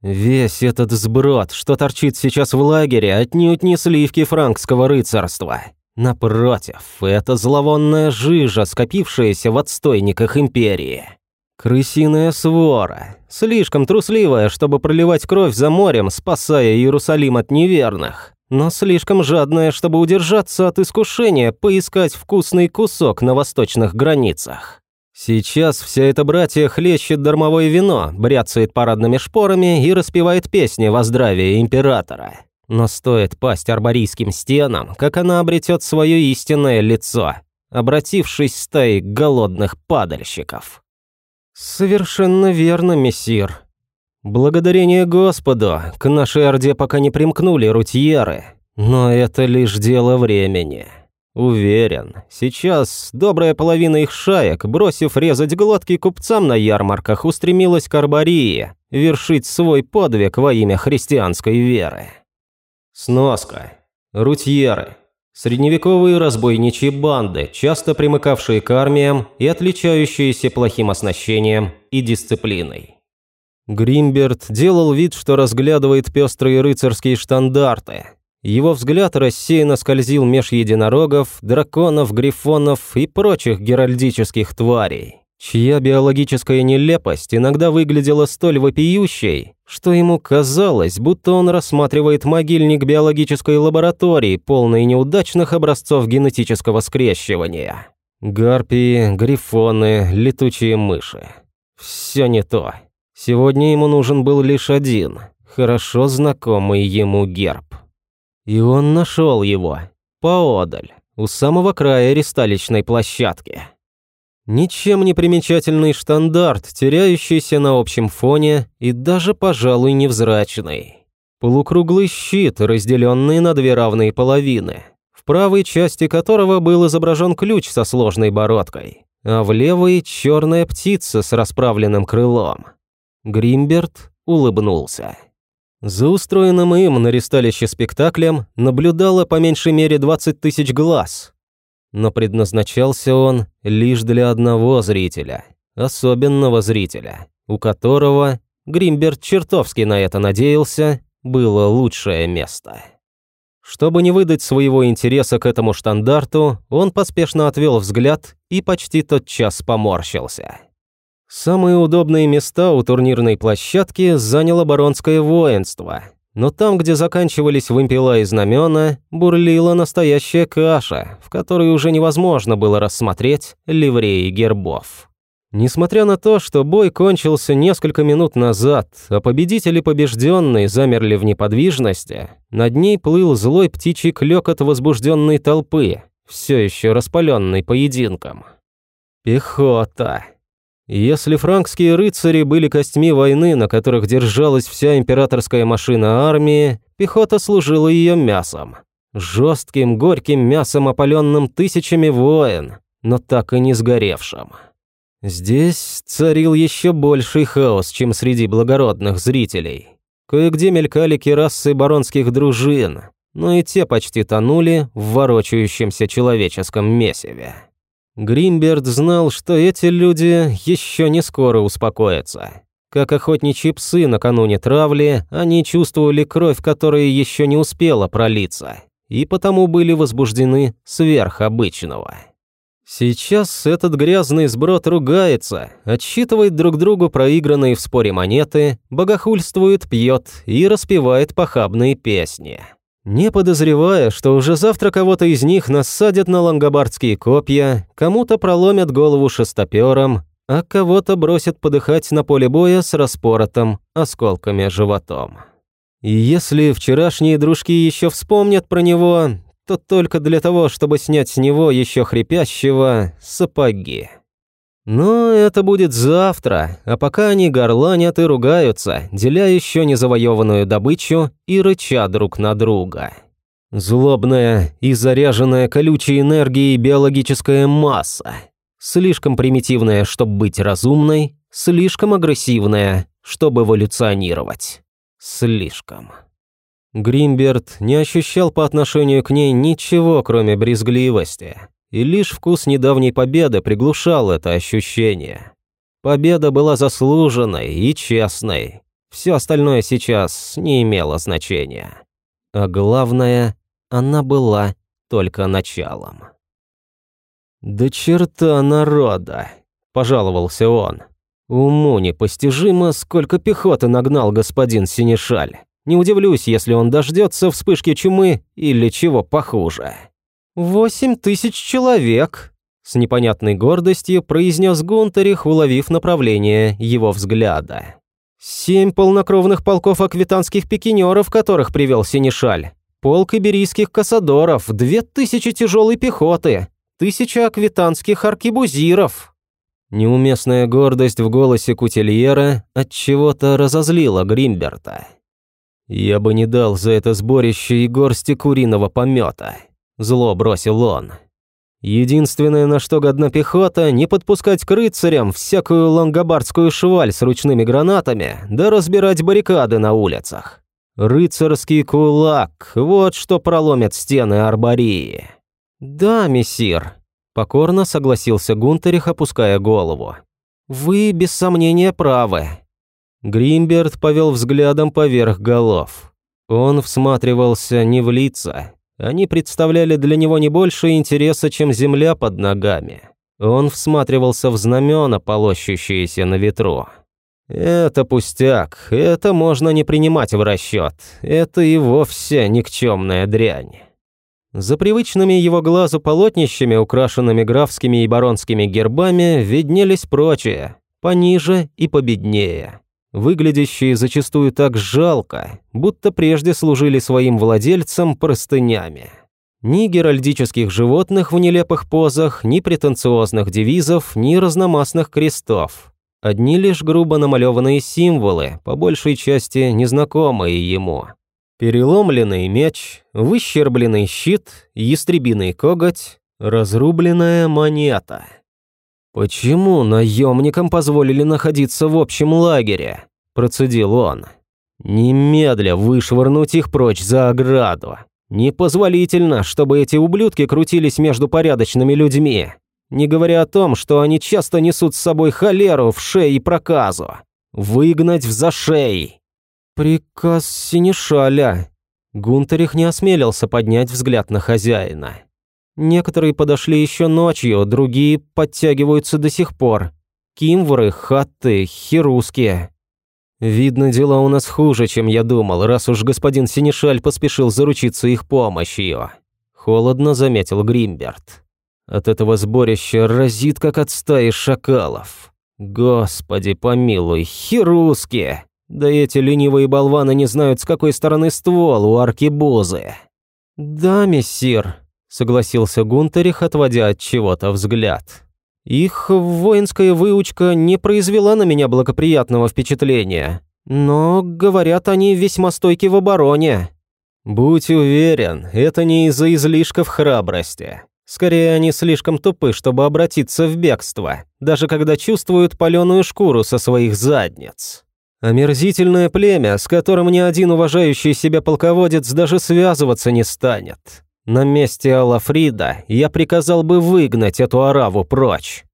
Весь этот сброд, что торчит сейчас в лагере, отнюдь не сливки франкского рыцарства. Напротив, это зловонная жижа, скопившаяся в отстойниках империи. Крысиная свора, слишком трусливая, чтобы проливать кровь за морем, спасая Иерусалим от неверных, но слишком жадная, чтобы удержаться от искушения поискать вкусный кусок на восточных границах. Сейчас вся эта братья хлещет дармовое вино, бряцает парадными шпорами и распевает песни во здравие императора. Но стоит пасть арборийским стенам, как она обретет свое истинное лицо, обратившись стаей голодных падальщиков. «Совершенно верно, мессир. Благодарение Господу, к нашей орде пока не примкнули рутьеры, но это лишь дело времени. Уверен, сейчас добрая половина их шаек, бросив резать глотки купцам на ярмарках, устремилась к Арбории, вершить свой подвиг во имя христианской веры. Сноска. Рутьеры. Средневековые разбойничьи банды, часто примыкавшие к армиям и отличающиеся плохим оснащением и дисциплиной. Гримберт делал вид, что разглядывает пестрые рыцарские штандарты. Его взгляд рассеянно скользил меж единорогов, драконов, грифонов и прочих геральдических тварей, чья биологическая нелепость иногда выглядела столь вопиющей, что ему казалось, будто он рассматривает могильник биологической лаборатории, полный неудачных образцов генетического скрещивания. Гарпии, грифоны, летучие мыши. Все не то. Сегодня ему нужен был лишь один, хорошо знакомый ему герб. И он нашел его, поодаль, у самого края ристалищной площадки. Ничем не примечательный штандарт, теряющийся на общем фоне и даже, пожалуй, невзрачный. Полукруглый щит, разделенный на две равные половины, в правой части которого был изображен ключ со сложной бородкой, а в левой – черная птица с расправленным крылом. Гримберт улыбнулся. За устроенным им на ресталище спектаклем наблюдало по меньшей мере 20 тысяч глаз. Но предназначался он лишь для одного зрителя, особенного зрителя, у которого, Гримберт чертовски на это надеялся, было лучшее место. Чтобы не выдать своего интереса к этому штандарту, он поспешно отвел взгляд и почти тотчас поморщился. Самые удобные места у турнирной площадки заняло баронское воинство. Но там, где заканчивались вымпела и знамена, бурлила настоящая каша, в которой уже невозможно было рассмотреть ливреи гербов. Несмотря на то, что бой кончился несколько минут назад, а победители побежденные замерли в неподвижности, над ней плыл злой птичий клёкот возбужденной толпы, все еще распаленной поединком. Пехота. Если франкские рыцари были костьми войны, на которых держалась вся императорская машина армии, пехота служила ее мясом. Жестким, горьким мясом, опаленным тысячами воин, но так и не сгоревшим. Здесь царил еще больший хаос, чем среди благородных зрителей. Кое-где мелькали керасы баронских дружин, но и те почти тонули в ворочающемся человеческом месиве. Гримберт знал, что эти люди еще не скоро успокоятся. Как охотничьи псы накануне травли, они чувствовали кровь, которая еще не успела пролиться, и потому были возбуждены сверх обычного. Сейчас этот грязный сброд ругается, отсчитывает друг другу проигранные в споре монеты, богохульствует, пьет и распевает похабные песни не подозревая, что уже завтра кого-то из них насадят на лангобардские копья, кому-то проломят голову шестопером, а кого-то бросят подыхать на поле боя с распоротым осколками животом. И если вчерашние дружки еще вспомнят про него, то только для того, чтобы снять с него еще хрипящего сапоги. Но это будет завтра, а пока они горланят и ругаются, деля еще не завоеванную добычу и рыча друг на друга. Злобная и заряженная колючей энергией биологическая масса. Слишком примитивная, чтобы быть разумной, слишком агрессивная, чтобы эволюционировать. Слишком. Гримберт не ощущал по отношению к ней ничего, кроме брезгливости и лишь вкус недавней победы приглушал это ощущение. Победа была заслуженной и честной. Все остальное сейчас не имело значения. А главное, она была только началом. «Да черта народа!» – пожаловался он. «Уму непостижимо, сколько пехоты нагнал господин Синишаль. Не удивлюсь, если он дождется вспышки чумы или чего похуже». «Восемь тысяч человек», – с непонятной гордостью произнес Гунтарих, уловив направление его взгляда. «Семь полнокровных полков аквитанских пикинеров, которых привел Синишаль. Полк иберийских касадоров, две тысячи тяжелой пехоты, тысяча аквитанских аркибузиров». Неуместная гордость в голосе Кутильера от чего-то разозлила Гримберта. «Я бы не дал за это сборище и горсти куриного помета», Зло бросил он. Единственное, на что годна пехота, не подпускать к рыцарям всякую лангобардскую шваль с ручными гранатами, да разбирать баррикады на улицах. Рыцарский кулак – вот что проломит стены Арбории. «Да, мессир», – покорно согласился Гунтерих, опуская голову. «Вы, без сомнения, правы». Гримберт повел взглядом поверх голов. Он всматривался не в лица, они представляли для него не больше интереса, чем земля под ногами. Он всматривался в знамена, полощущиеся на ветру. Это пустяк, это можно не принимать в расчет. Это и вовсе никчемная дрянь. За привычными его глазу полотнищами, украшенными графскими и баронскими гербами, виднелись прочие, пониже и победнее выглядящие зачастую так жалко, будто прежде служили своим владельцам простынями. Ни геральдических животных в нелепых позах, ни претенциозных девизов, ни разномастных крестов. Одни лишь грубо намалеванные символы, по большей части незнакомые ему. Переломленный меч, выщербленный щит, ястребиный коготь, разрубленная монета – «Почему наемникам позволили находиться в общем лагере?» – процедил он. «Немедля вышвырнуть их прочь за ограду. Непозволительно, чтобы эти ублюдки крутились между порядочными людьми, не говоря о том, что они часто несут с собой холеру в шее и проказу. Выгнать в зашей!» «Приказ Синишаля». Гунтерих не осмелился поднять взгляд на хозяина. Некоторые подошли еще ночью, другие подтягиваются до сих пор. Кимвры, хатты, хирусские. Видно, дела у нас хуже, чем я думал, раз уж господин Синишаль поспешил заручиться их помощью. Холодно заметил Гримберт. От этого сборища разит, как от стаи шакалов. Господи помилуй, хирусские! Да эти ленивые болваны не знают, с какой стороны ствол у аркибузы. «Да, мессир», согласился Гунтерих, отводя от чего-то взгляд. Их воинская выучка не произвела на меня благоприятного впечатления, но, говорят, они весьма стойки в обороне. Будь уверен, это не из-за излишков храбрости. Скорее, они слишком тупы, чтобы обратиться в бегство, даже когда чувствуют паленую шкуру со своих задниц. Омерзительное племя, с которым ни один уважающий себя полководец даже связываться не станет. На месте Алафрида я приказал бы выгнать эту араву прочь.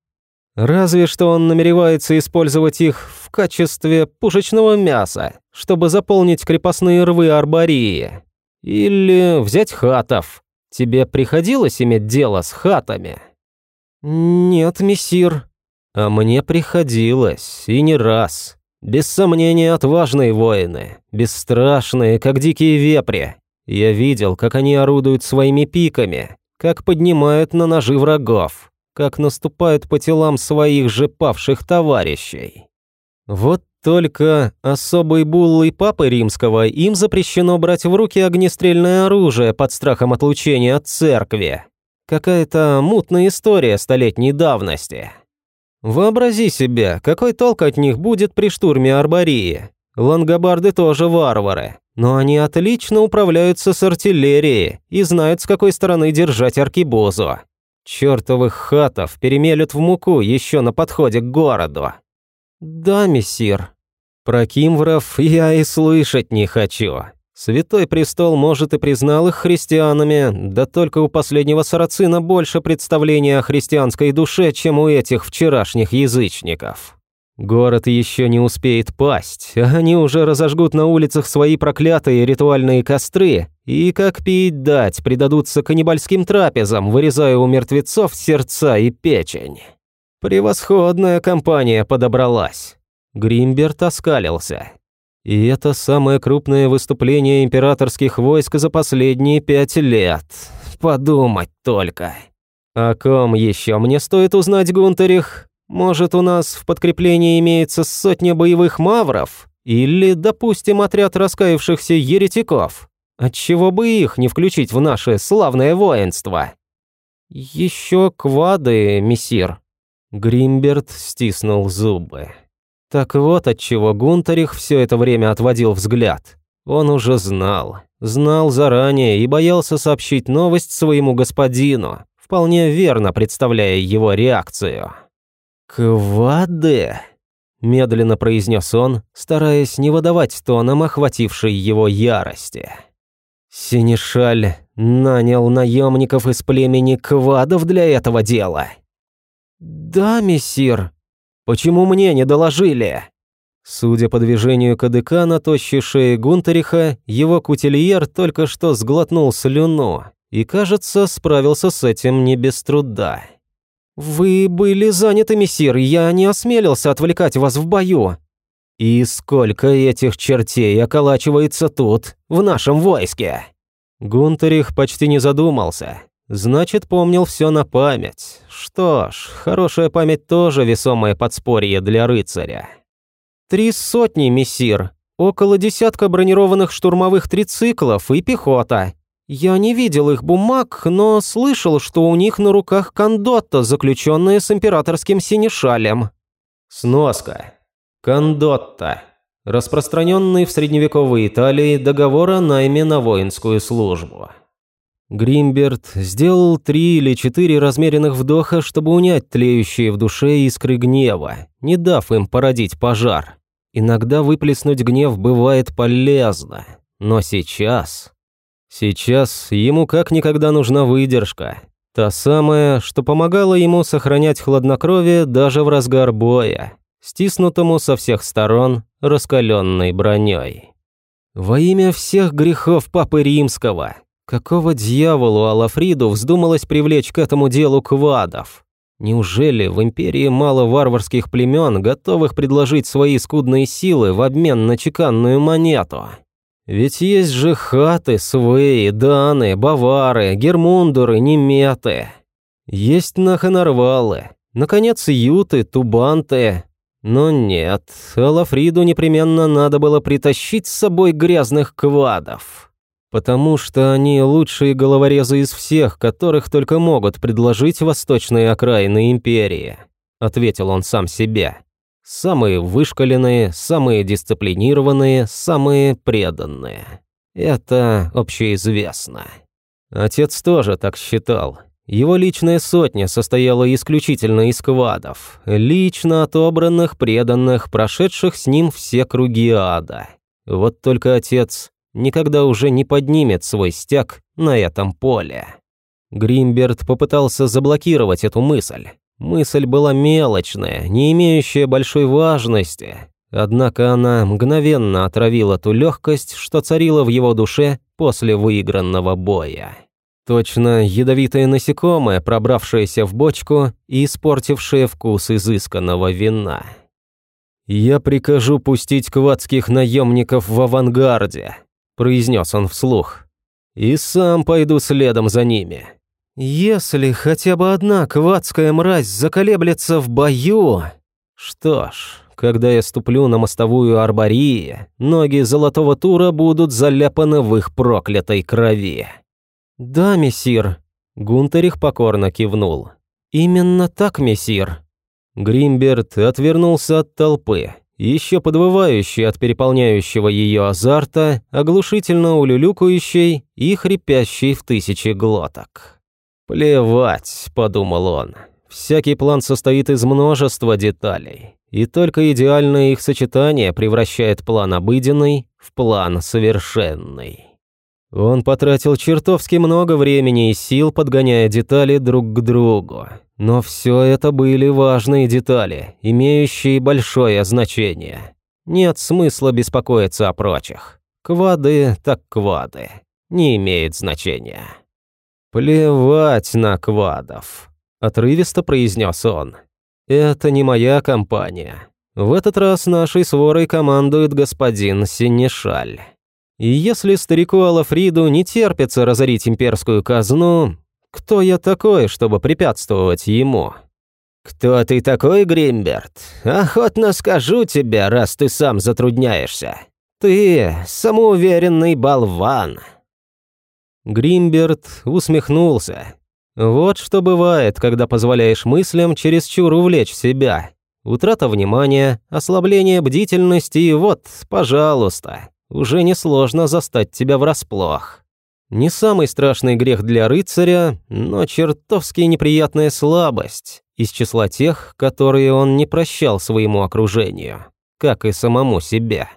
Разве что он намеревается использовать их в качестве пушечного мяса, чтобы заполнить крепостные рвы Арбории. Или взять хатов. Тебе приходилось иметь дело с хатами? Нет, мессир. А мне приходилось, и не раз. Без сомнения, отважные воины, бесстрашные, как дикие вепри, я видел, как они орудуют своими пиками, как поднимают на ножи врагов, как наступают по телам своих же павших товарищей. Вот только особой буллой Папы Римского им запрещено брать в руки огнестрельное оружие под страхом отлучения от церкви. Какая-то мутная история столетней давности. Вообрази себе, какой толк от них будет при штурме Арбории. Лангобарды тоже варвары, но они отлично управляются с артиллерией и знают, с какой стороны держать аркибозу. Чёртовых хатов перемелют в муку еще на подходе к городу. Да, мессир. Про кимвров я и слышать не хочу. Святой престол, может, и признал их христианами, да только у последнего сарацина больше представления о христианской душе, чем у этих вчерашних язычников. Город еще не успеет пасть, они уже разожгут на улицах свои проклятые ритуальные костры и, как пить дать, предадутся каннибальским трапезам, вырезая у мертвецов сердца и печень. Превосходная компания подобралась. Гримберт оскалился. И это самое крупное выступление императорских войск за последние пять лет. Подумать только. О ком еще мне стоит узнать, Гунтерих? Может, у нас в подкреплении имеется сотня боевых мавров? Или, допустим, отряд раскаявшихся еретиков? Отчего бы их не включить в наше славное воинство? Еще квады, мессир. Гримберт стиснул зубы. Так вот отчего Гунтарих все это время отводил взгляд. Он уже знал, знал заранее и боялся сообщить новость своему господину, вполне верно представляя его реакцию. «Квады?» – медленно произнес он, стараясь не выдавать тоном охватившей его ярости. «Синишаль нанял наемников из племени Квадов для этого дела?» «Да, мессир. Почему мне не доложили?» Судя по движению кадыка на тощей шее Гунтериха, его кутильер только что сглотнул слюну и, кажется, справился с этим не без труда. «Вы были заняты, мессир, я не осмелился отвлекать вас в бою». «И сколько этих чертей околачивается тут, в нашем войске?» Гунтерих почти не задумался. Значит, помнил все на память. Что ж, хорошая память тоже весомое подспорье для рыцаря. «Три сотни, мессир. Около десятка бронированных штурмовых трициклов и пехота. Я не видел их бумаг, но слышал, что у них на руках кондотта, заключенная с императорским синешалем». Сноска. Кондотта. Распространенный в средневековой Италии договор о найме на воинскую службу. Гримберт сделал три или четыре размеренных вдоха, чтобы унять тлеющие в душе искры гнева, не дав им породить пожар. Иногда выплеснуть гнев бывает полезно, но сейчас... Сейчас ему как никогда нужна выдержка. Та самая, что помогала ему сохранять хладнокровие даже в разгар боя, стиснутому со всех сторон раскаленной броней. Во имя всех грехов Папы Римского, какого дьяволу Алафриду вздумалось привлечь к этому делу квадов? Неужели в империи мало варварских племен, готовых предложить свои скудные силы в обмен на чеканную монету? Ведь есть же хаты, свеи, даны, бавары, гермундуры, неметы. Есть наханарвалы, наконец, юты, тубанты. Но нет, Алафриду непременно надо было притащить с собой грязных квадов. Потому что они лучшие головорезы из всех, которых только могут предложить восточные окраины империи, ответил он сам себе. Самые вышкаленные, самые дисциплинированные, самые преданные. Это общеизвестно. Отец тоже так считал. Его личная сотня состояла исключительно из квадов, лично отобранных, преданных, прошедших с ним все круги ада. Вот только отец никогда уже не поднимет свой стяг на этом поле. Гримберт попытался заблокировать эту мысль. Мысль была мелочная, не имеющая большой важности, однако она мгновенно отравила ту легкость, что царила в его душе после выигранного боя. Точно ядовитое насекомое, пробравшееся в бочку и испортившее вкус изысканного вина. «Я прикажу пустить квадских наемников в авангарде», произнес он вслух. «И сам пойду следом за ними». «Если хотя бы одна квадская мразь заколеблется в бою...» «Что ж, когда я ступлю на мостовую Арбории, ноги Золотого Тура будут заляпаны в их проклятой крови». «Да, мессир», — Гунтерих покорно кивнул. «Именно так, мессир». Гримберт отвернулся от толпы еще подвывающий от переполняющего ее азарта, оглушительно улюлюкающий и хрипящий в тысячи глоток. «Плевать», — подумал он, — «всякий план состоит из множества деталей, и только идеальное их сочетание превращает план обыденный в план совершенный». Он потратил чертовски много времени и сил, подгоняя детали друг к другу. Но все это были важные детали, имеющие большое значение. Нет смысла беспокоиться о прочих. Квады так квады. Не имеет значения. «Плевать на квадов», – отрывисто произнес он. «Это не моя компания. В этот раз нашей сворой командует господин Синешаль». И если старику Алафриду не терпится разорить имперскую казну, кто я такой, чтобы препятствовать ему? Кто ты такой, Гримберт? Охотно скажу тебе, раз ты сам затрудняешься. Ты самоуверенный болван. Гримберт усмехнулся. Вот что бывает, когда позволяешь мыслям чересчур увлечь себя. Утрата внимания, ослабление бдительности вот, пожалуйста, уже несложно застать тебя врасплох. Не самый страшный грех для рыцаря, но чертовски неприятная слабость из числа тех, которые он не прощал своему окружению, как и самому себе.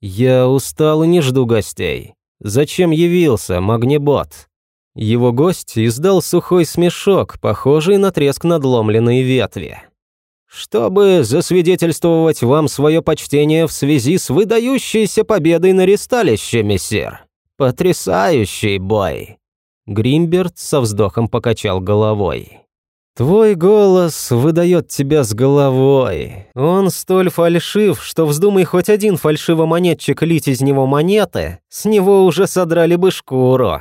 «Я устал и не жду гостей. Зачем явился, Магнебот?» Его гость издал сухой смешок, похожий на треск надломленной ветви. «Чтобы засвидетельствовать вам свое почтение в связи с выдающейся победой на ресталище, мессир. Потрясающий бой!» Гримберт со вздохом покачал головой. «Твой голос выдает тебя с головой. Он столь фальшив, что вздумай хоть один фальшивомонетчик лить из него монеты, с него уже содрали бы шкуру.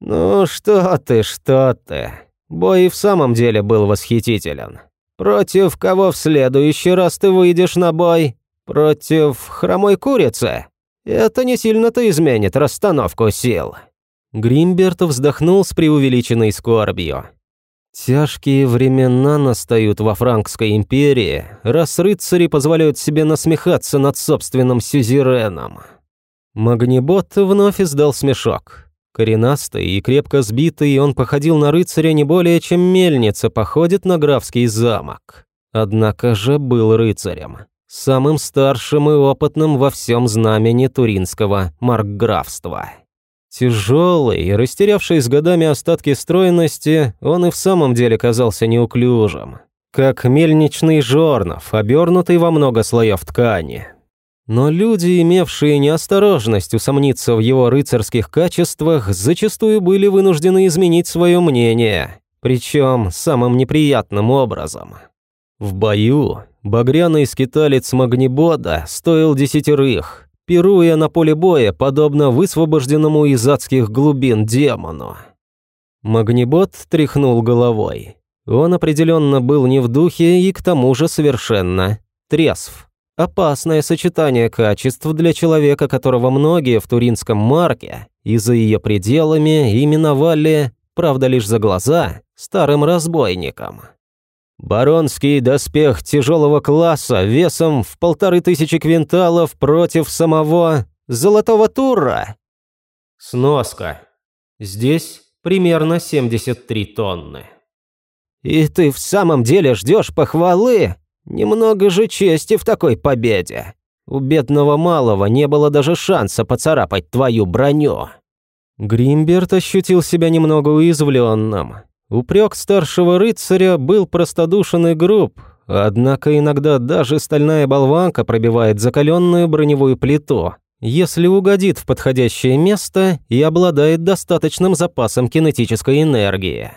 Ну что ты, что ты. Бой и в самом деле был восхитителен. Против кого в следующий раз ты выйдешь на бой? Против хромой курицы? Это не сильно-то изменит расстановку сил». Гримберт вздохнул с преувеличенной скорбью. Тяжкие времена настают во Франкской империи, раз рыцари позволяют себе насмехаться над собственным сюзереном. Магнибот вновь издал смешок. Коренастый и крепко сбитый, он походил на рыцаря не более, чем мельница походит на графский замок. Однако же был рыцарем. Самым старшим и опытным во всем знамени туринского маркграфства. Тяжелый, растерявший с годами остатки стройности, он и в самом деле казался неуклюжим. Как мельничный жорнов, обернутый во много слоев ткани. Но люди, имевшие неосторожность усомниться в его рыцарских качествах, зачастую были вынуждены изменить свое мнение, причем самым неприятным образом. В бою багряный скиталец Магнибода стоил десятерых, пируя на поле боя, подобно высвобожденному из адских глубин демону. Магнибот тряхнул головой. Он определенно был не в духе и к тому же совершенно трезв. Опасное сочетание качеств для человека, которого многие в туринском марке и за ее пределами именовали, правда лишь за глаза, старым разбойником. Баронский доспех тяжелого класса весом в полторы тысячи квинталов против самого Золотого Тура. Сноска. Здесь примерно 73 тонны. И ты в самом деле ждешь похвалы? Немного же чести в такой победе. У бедного малого не было даже шанса поцарапать твою броню. Гримберт ощутил себя немного уязвленным. Упрек старшего рыцаря был простодушен груб, однако иногда даже стальная болванка пробивает закаленную броневую плиту, если угодит в подходящее место и обладает достаточным запасом кинетической энергии.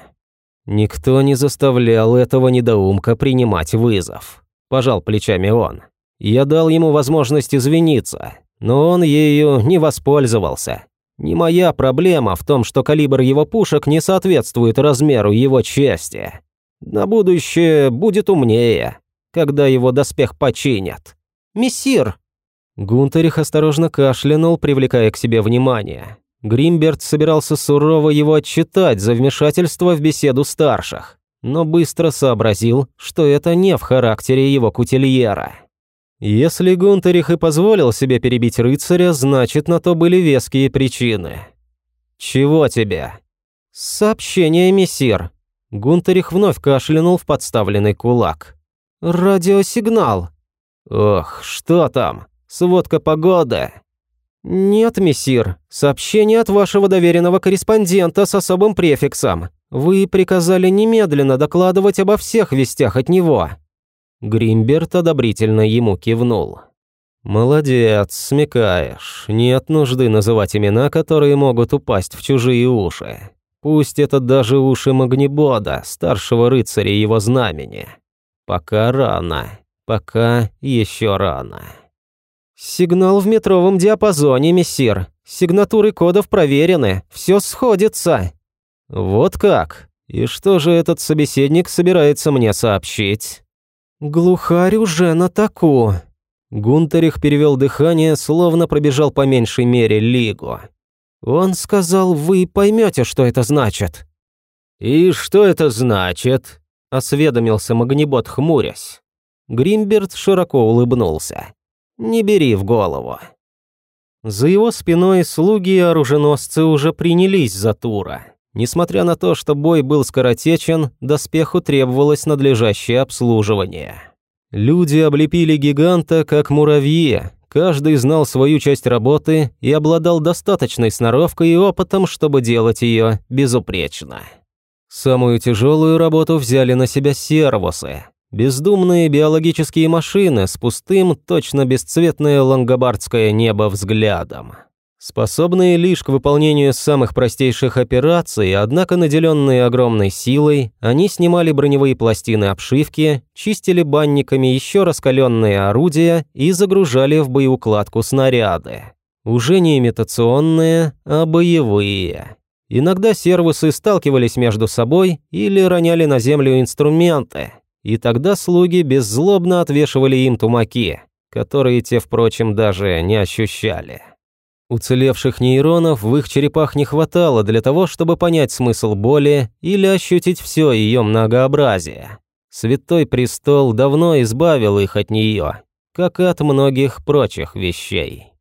Никто не заставлял этого недоумка принимать вызов. Пожал плечами он. Я дал ему возможность извиниться, но он ею не воспользовался. Не моя проблема в том, что калибр его пушек не соответствует размеру его части. На будущее будет умнее, когда его доспех починят. Мессир!» Гунтерих осторожно кашлянул, привлекая к себе внимание. Гримберт собирался сурово его отчитать за вмешательство в беседу старших, но быстро сообразил, что это не в характере его кутильера. Если Гунтерих и позволил себе перебить рыцаря, значит, на то были веские причины. «Чего тебе?» «Сообщение, мессир». Гунтерих вновь кашлянул в подставленный кулак. «Радиосигнал». «Ох, что там? Сводка погоды?» «Нет, мессир. Сообщение от вашего доверенного корреспондента с особым префиксом. Вы приказали немедленно докладывать обо всех вестях от него». Гримберт одобрительно ему кивнул. «Молодец, смекаешь. Нет нужды называть имена, которые могут упасть в чужие уши. Пусть это даже уши Магнибода, старшего рыцаря его знамени. Пока рано. Пока еще рано». «Сигнал в метровом диапазоне, мессир. Сигнатуры кодов проверены. Все сходится». «Вот как? И что же этот собеседник собирается мне сообщить?» «Глухарь уже на таку». Гунтерих перевел дыхание, словно пробежал по меньшей мере лигу. «Он сказал, вы поймете, что это значит». «И что это значит?» – осведомился Магнибот, хмурясь. Гримберт широко улыбнулся. «Не бери в голову». За его спиной слуги и оруженосцы уже принялись за Тура. Несмотря на то, что бой был скоротечен, доспеху требовалось надлежащее обслуживание. Люди облепили гиганта, как муравьи. Каждый знал свою часть работы и обладал достаточной сноровкой и опытом, чтобы делать ее безупречно. Самую тяжелую работу взяли на себя сервусы. Бездумные биологические машины с пустым, точно бесцветное лангобардское небо взглядом. Способные лишь к выполнению самых простейших операций, однако наделенные огромной силой, они снимали броневые пластины обшивки, чистили банниками еще раскаленные орудия и загружали в боеукладку снаряды. Уже не имитационные, а боевые. Иногда сервисы сталкивались между собой или роняли на землю инструменты, и тогда слуги беззлобно отвешивали им тумаки, которые те, впрочем, даже не ощущали. Уцелевших нейронов в их черепах не хватало для того, чтобы понять смысл боли или ощутить все ее многообразие. Святой престол давно избавил их от нее, как и от многих прочих вещей.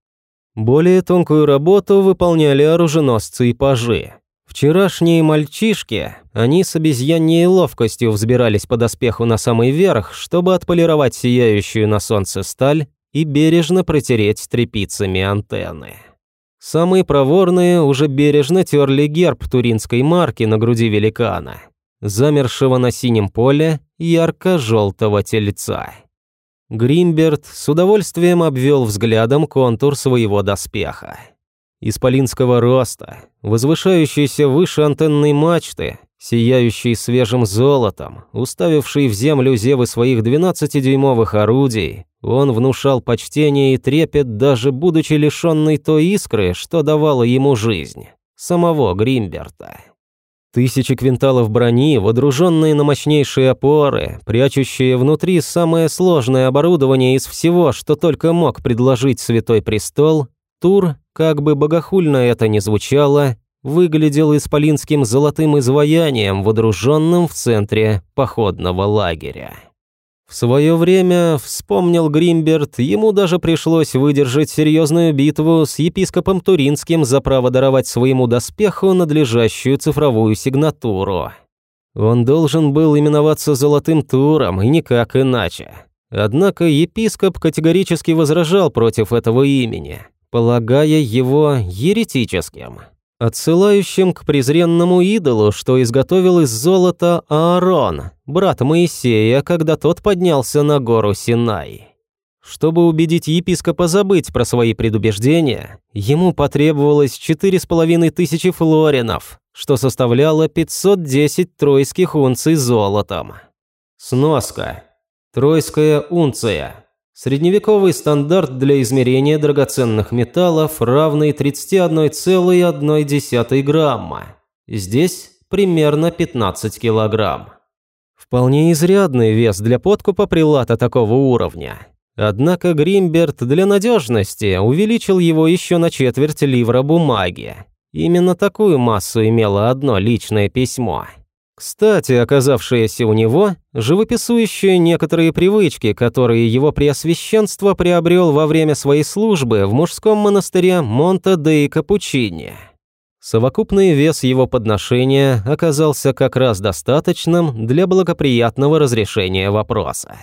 Более тонкую работу выполняли оруженосцы и пажи. Вчерашние мальчишки, они с обезьянней ловкостью взбирались по доспеху на самый верх, чтобы отполировать сияющую на солнце сталь и бережно протереть тряпицами антенны. Самые проворные уже бережно терли герб туринской марки на груди великана, замершего на синем поле ярко-желтого тельца. Гримберт с удовольствием обвел взглядом контур своего доспеха. Исполинского роста, возвышающийся выше антенной мачты, сияющий свежим золотом, уставивший в землю зевы своих 12-дюймовых орудий, он внушал почтение и трепет, даже будучи лишенной той искры, что давала ему жизнь, самого Гримберта. Тысячи квинталов брони, водруженные на мощнейшие опоры, прячущие внутри самое сложное оборудование из всего, что только мог предложить Святой Престол, Тур, как бы богохульно это ни звучало, выглядел исполинским золотым изваянием, водруженным в центре походного лагеря. В свое время, вспомнил Гримберт, ему даже пришлось выдержать серьезную битву с епископом Туринским за право даровать своему доспеху надлежащую цифровую сигнатуру. Он должен был именоваться Золотым Туром, и никак иначе. Однако епископ категорически возражал против этого имени, полагая его еретическим отсылающим к презренному идолу, что изготовил из золота Аарон, брат Моисея, когда тот поднялся на гору Синай. Чтобы убедить епископа забыть про свои предубеждения, ему потребовалось четыре с половиной тысячи флоринов, что составляло 510 тройских унций золотом. Сноска. Тройская унция. Средневековый стандарт для измерения драгоценных металлов, равный 31,1 грамма. Здесь примерно 15 килограмм. Вполне изрядный вес для подкупа прилата такого уровня. Однако Гримберт для надежности увеличил его еще на четверть ливра бумаги. Именно такую массу имело одно личное письмо. Кстати, оказавшееся у него, живописующее некоторые привычки, которые его преосвященство приобрел во время своей службы в мужском монастыре Монта де Капучини. Совокупный вес его подношения оказался как раз достаточным для благоприятного разрешения вопроса.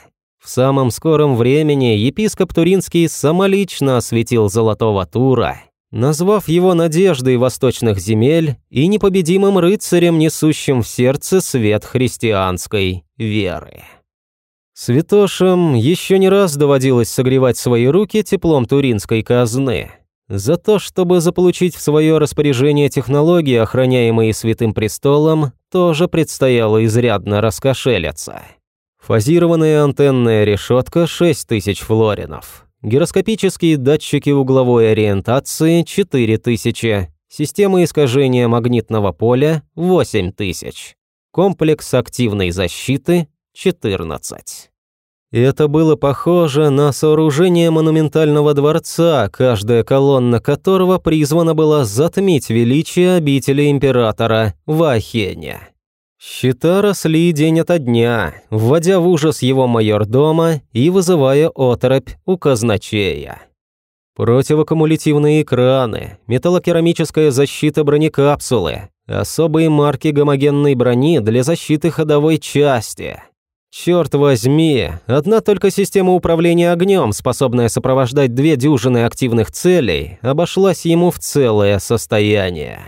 В самом скором времени епископ Туринский самолично осветил Золотого Тура назвав его надеждой восточных земель и непобедимым рыцарем, несущим в сердце свет христианской веры. Святошам еще не раз доводилось согревать свои руки теплом туринской казны. За то, чтобы заполучить в свое распоряжение технологии, охраняемые Святым Престолом, тоже предстояло изрядно раскошелиться. Фазированная антенная решетка 6000 флоринов – Гироскопические датчики угловой ориентации 4000. Система искажения магнитного поля 8000. Комплекс активной защиты 14. Это было похоже на сооружение монументального дворца, каждая колонна которого призвана была затмить величие обители императора в Ахене. Счета росли день ото дня, вводя в ужас его майордома и вызывая оторопь у казначея. Противокумулятивные экраны, металлокерамическая защита бронекапсулы, особые марки гомогенной брони для защиты ходовой части. Черт возьми, одна только система управления огнем, способная сопровождать две дюжины активных целей, обошлась ему в целое состояние.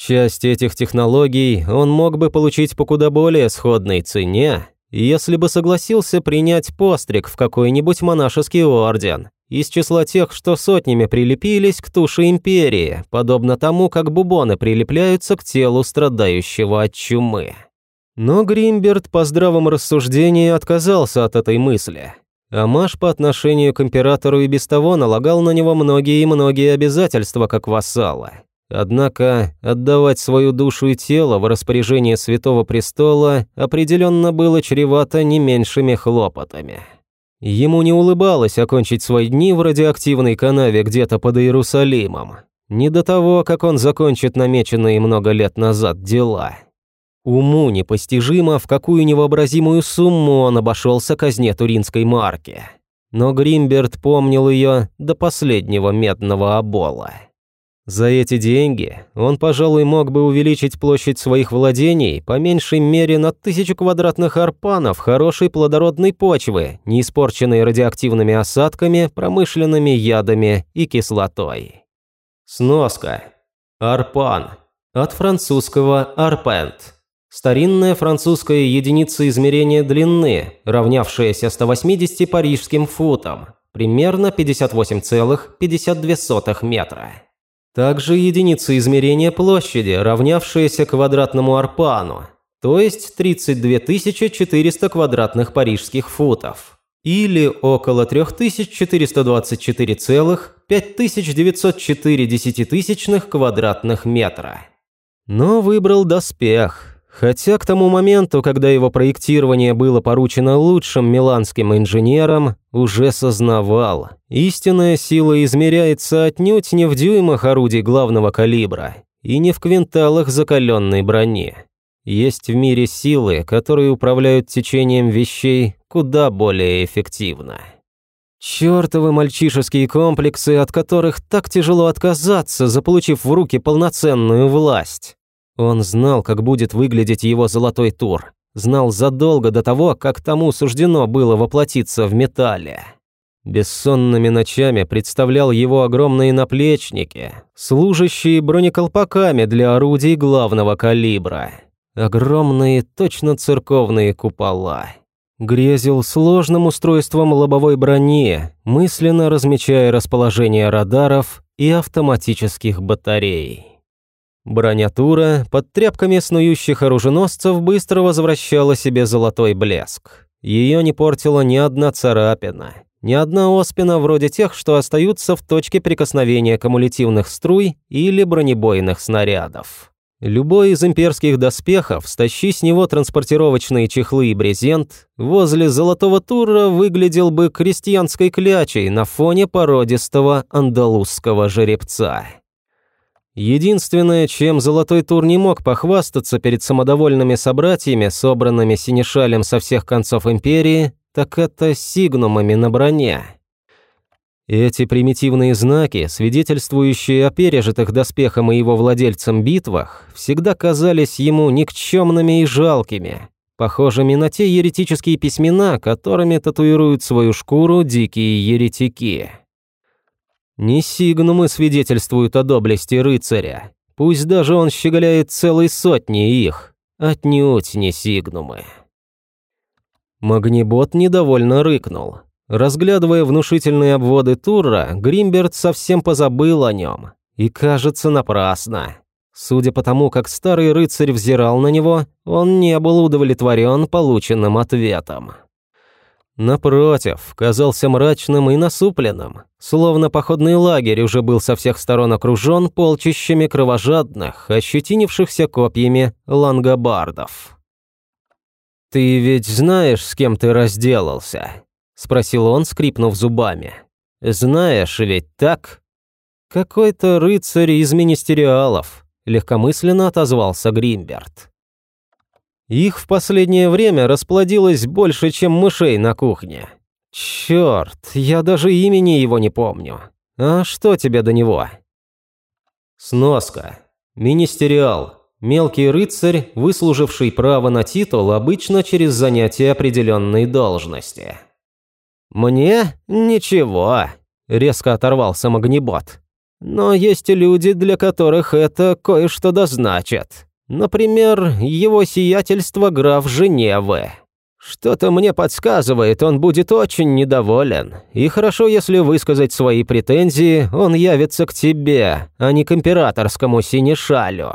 Часть этих технологий он мог бы получить по куда более сходной цене, если бы согласился принять постриг в какой-нибудь монашеский орден, из числа тех, что сотнями прилепились к туше империи, подобно тому, как бубоны прилепляются к телу страдающего от чумы. Но Гримберт по здравому рассуждению отказался от этой мысли. Амаш по отношению к императору и без того налагал на него многие и многие обязательства как вассала. Однако отдавать свою душу и тело в распоряжение Святого Престола определенно было чревато не меньшими хлопотами. Ему не улыбалось окончить свои дни в радиоактивной канаве где-то под Иерусалимом. Не до того, как он закончит намеченные много лет назад дела. Уму непостижимо, в какую невообразимую сумму он обошелся казне туринской марки. Но Гримберт помнил ее до последнего медного обола. За эти деньги он, пожалуй, мог бы увеличить площадь своих владений по меньшей мере на тысячу квадратных арпанов хорошей плодородной почвы, не испорченной радиоактивными осадками, промышленными ядами и кислотой. Сноска. Арпан. От французского арпент. Старинная французская единица измерения длины, равнявшаяся 180 парижским футам, примерно 58,52 метра. Также единица измерения площади, равнявшаяся квадратному арпану, то есть 32 400 квадратных парижских футов, или около 3424,5904 десятитысячных квадратных метра. Но выбрал доспех, Хотя к тому моменту, когда его проектирование было поручено лучшим миланским инженерам, уже сознавал, истинная сила измеряется отнюдь не в дюймах орудий главного калибра и не в квинталах закаленной брони. Есть в мире силы, которые управляют течением вещей куда более эффективно. Чёртовы мальчишеские комплексы, от которых так тяжело отказаться, заполучив в руки полноценную власть. Он знал, как будет выглядеть его золотой тур. Знал задолго до того, как тому суждено было воплотиться в металле. Бессонными ночами представлял его огромные наплечники, служащие бронеколпаками для орудий главного калибра. Огромные, точно церковные купола. Грезил сложным устройством лобовой брони, мысленно размечая расположение радаров и автоматических батарей. Бронятура под тряпками снующих оруженосцев быстро возвращала себе золотой блеск. Ее не портила ни одна царапина, ни одна оспина вроде тех, что остаются в точке прикосновения кумулятивных струй или бронебойных снарядов. Любой из имперских доспехов, стащи с него транспортировочные чехлы и брезент, возле золотого тура выглядел бы крестьянской клячей на фоне породистого андалузского жеребца. Единственное, чем Золотой Тур не мог похвастаться перед самодовольными собратьями, собранными синешалем со всех концов империи, так это сигнумами на броне. Эти примитивные знаки, свидетельствующие о пережитых доспехом и его владельцам битвах, всегда казались ему никчемными и жалкими, похожими на те еретические письмена, которыми татуируют свою шкуру дикие еретики. Не сигнумы свидетельствуют о доблести рыцаря. Пусть даже он щеголяет целой сотней их. Отнюдь не сигнумы. Магнибот недовольно рыкнул. Разглядывая внушительные обводы Тура, Гримберт совсем позабыл о нем. И кажется, напрасно. Судя по тому, как старый рыцарь взирал на него, он не был удовлетворен полученным ответом. Напротив, казался мрачным и насупленным, словно походный лагерь уже был со всех сторон окружен полчищами кровожадных, ощетинившихся копьями лангобардов. «Ты ведь знаешь, с кем ты разделался?» – спросил он, скрипнув зубами. «Знаешь ведь так?» «Какой-то рыцарь из министериалов», – легкомысленно отозвался Гримберт. Их в последнее время расплодилось больше, чем мышей на кухне. Черт, я даже имени его не помню. А что тебе до него?» Сноска. Министериал. Мелкий рыцарь, выслуживший право на титул обычно через занятие определенной должности. «Мне? Ничего», – резко оторвался Магнибот. «Но есть люди, для которых это кое-что дозначит. Например, его сиятельство граф Женевы. Что-то мне подсказывает, он будет очень недоволен. И хорошо, если высказать свои претензии, он явится к тебе, а не к императорскому синешалю».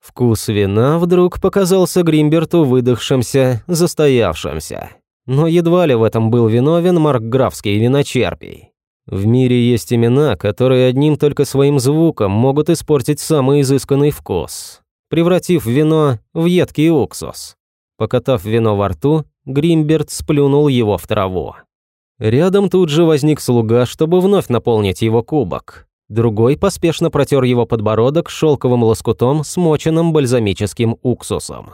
Вкус вина вдруг показался Гримберту выдохшимся, застоявшимся. Но едва ли в этом был виновен маркграфский виночерпий. В мире есть имена, которые одним только своим звуком могут испортить самый изысканный вкус, превратив вино в едкий уксус. Покатав вино во рту, Гримберт сплюнул его в траву. Рядом тут же возник слуга, чтобы вновь наполнить его кубок. Другой поспешно протер его подбородок шелковым лоскутом, смоченным бальзамическим уксусом.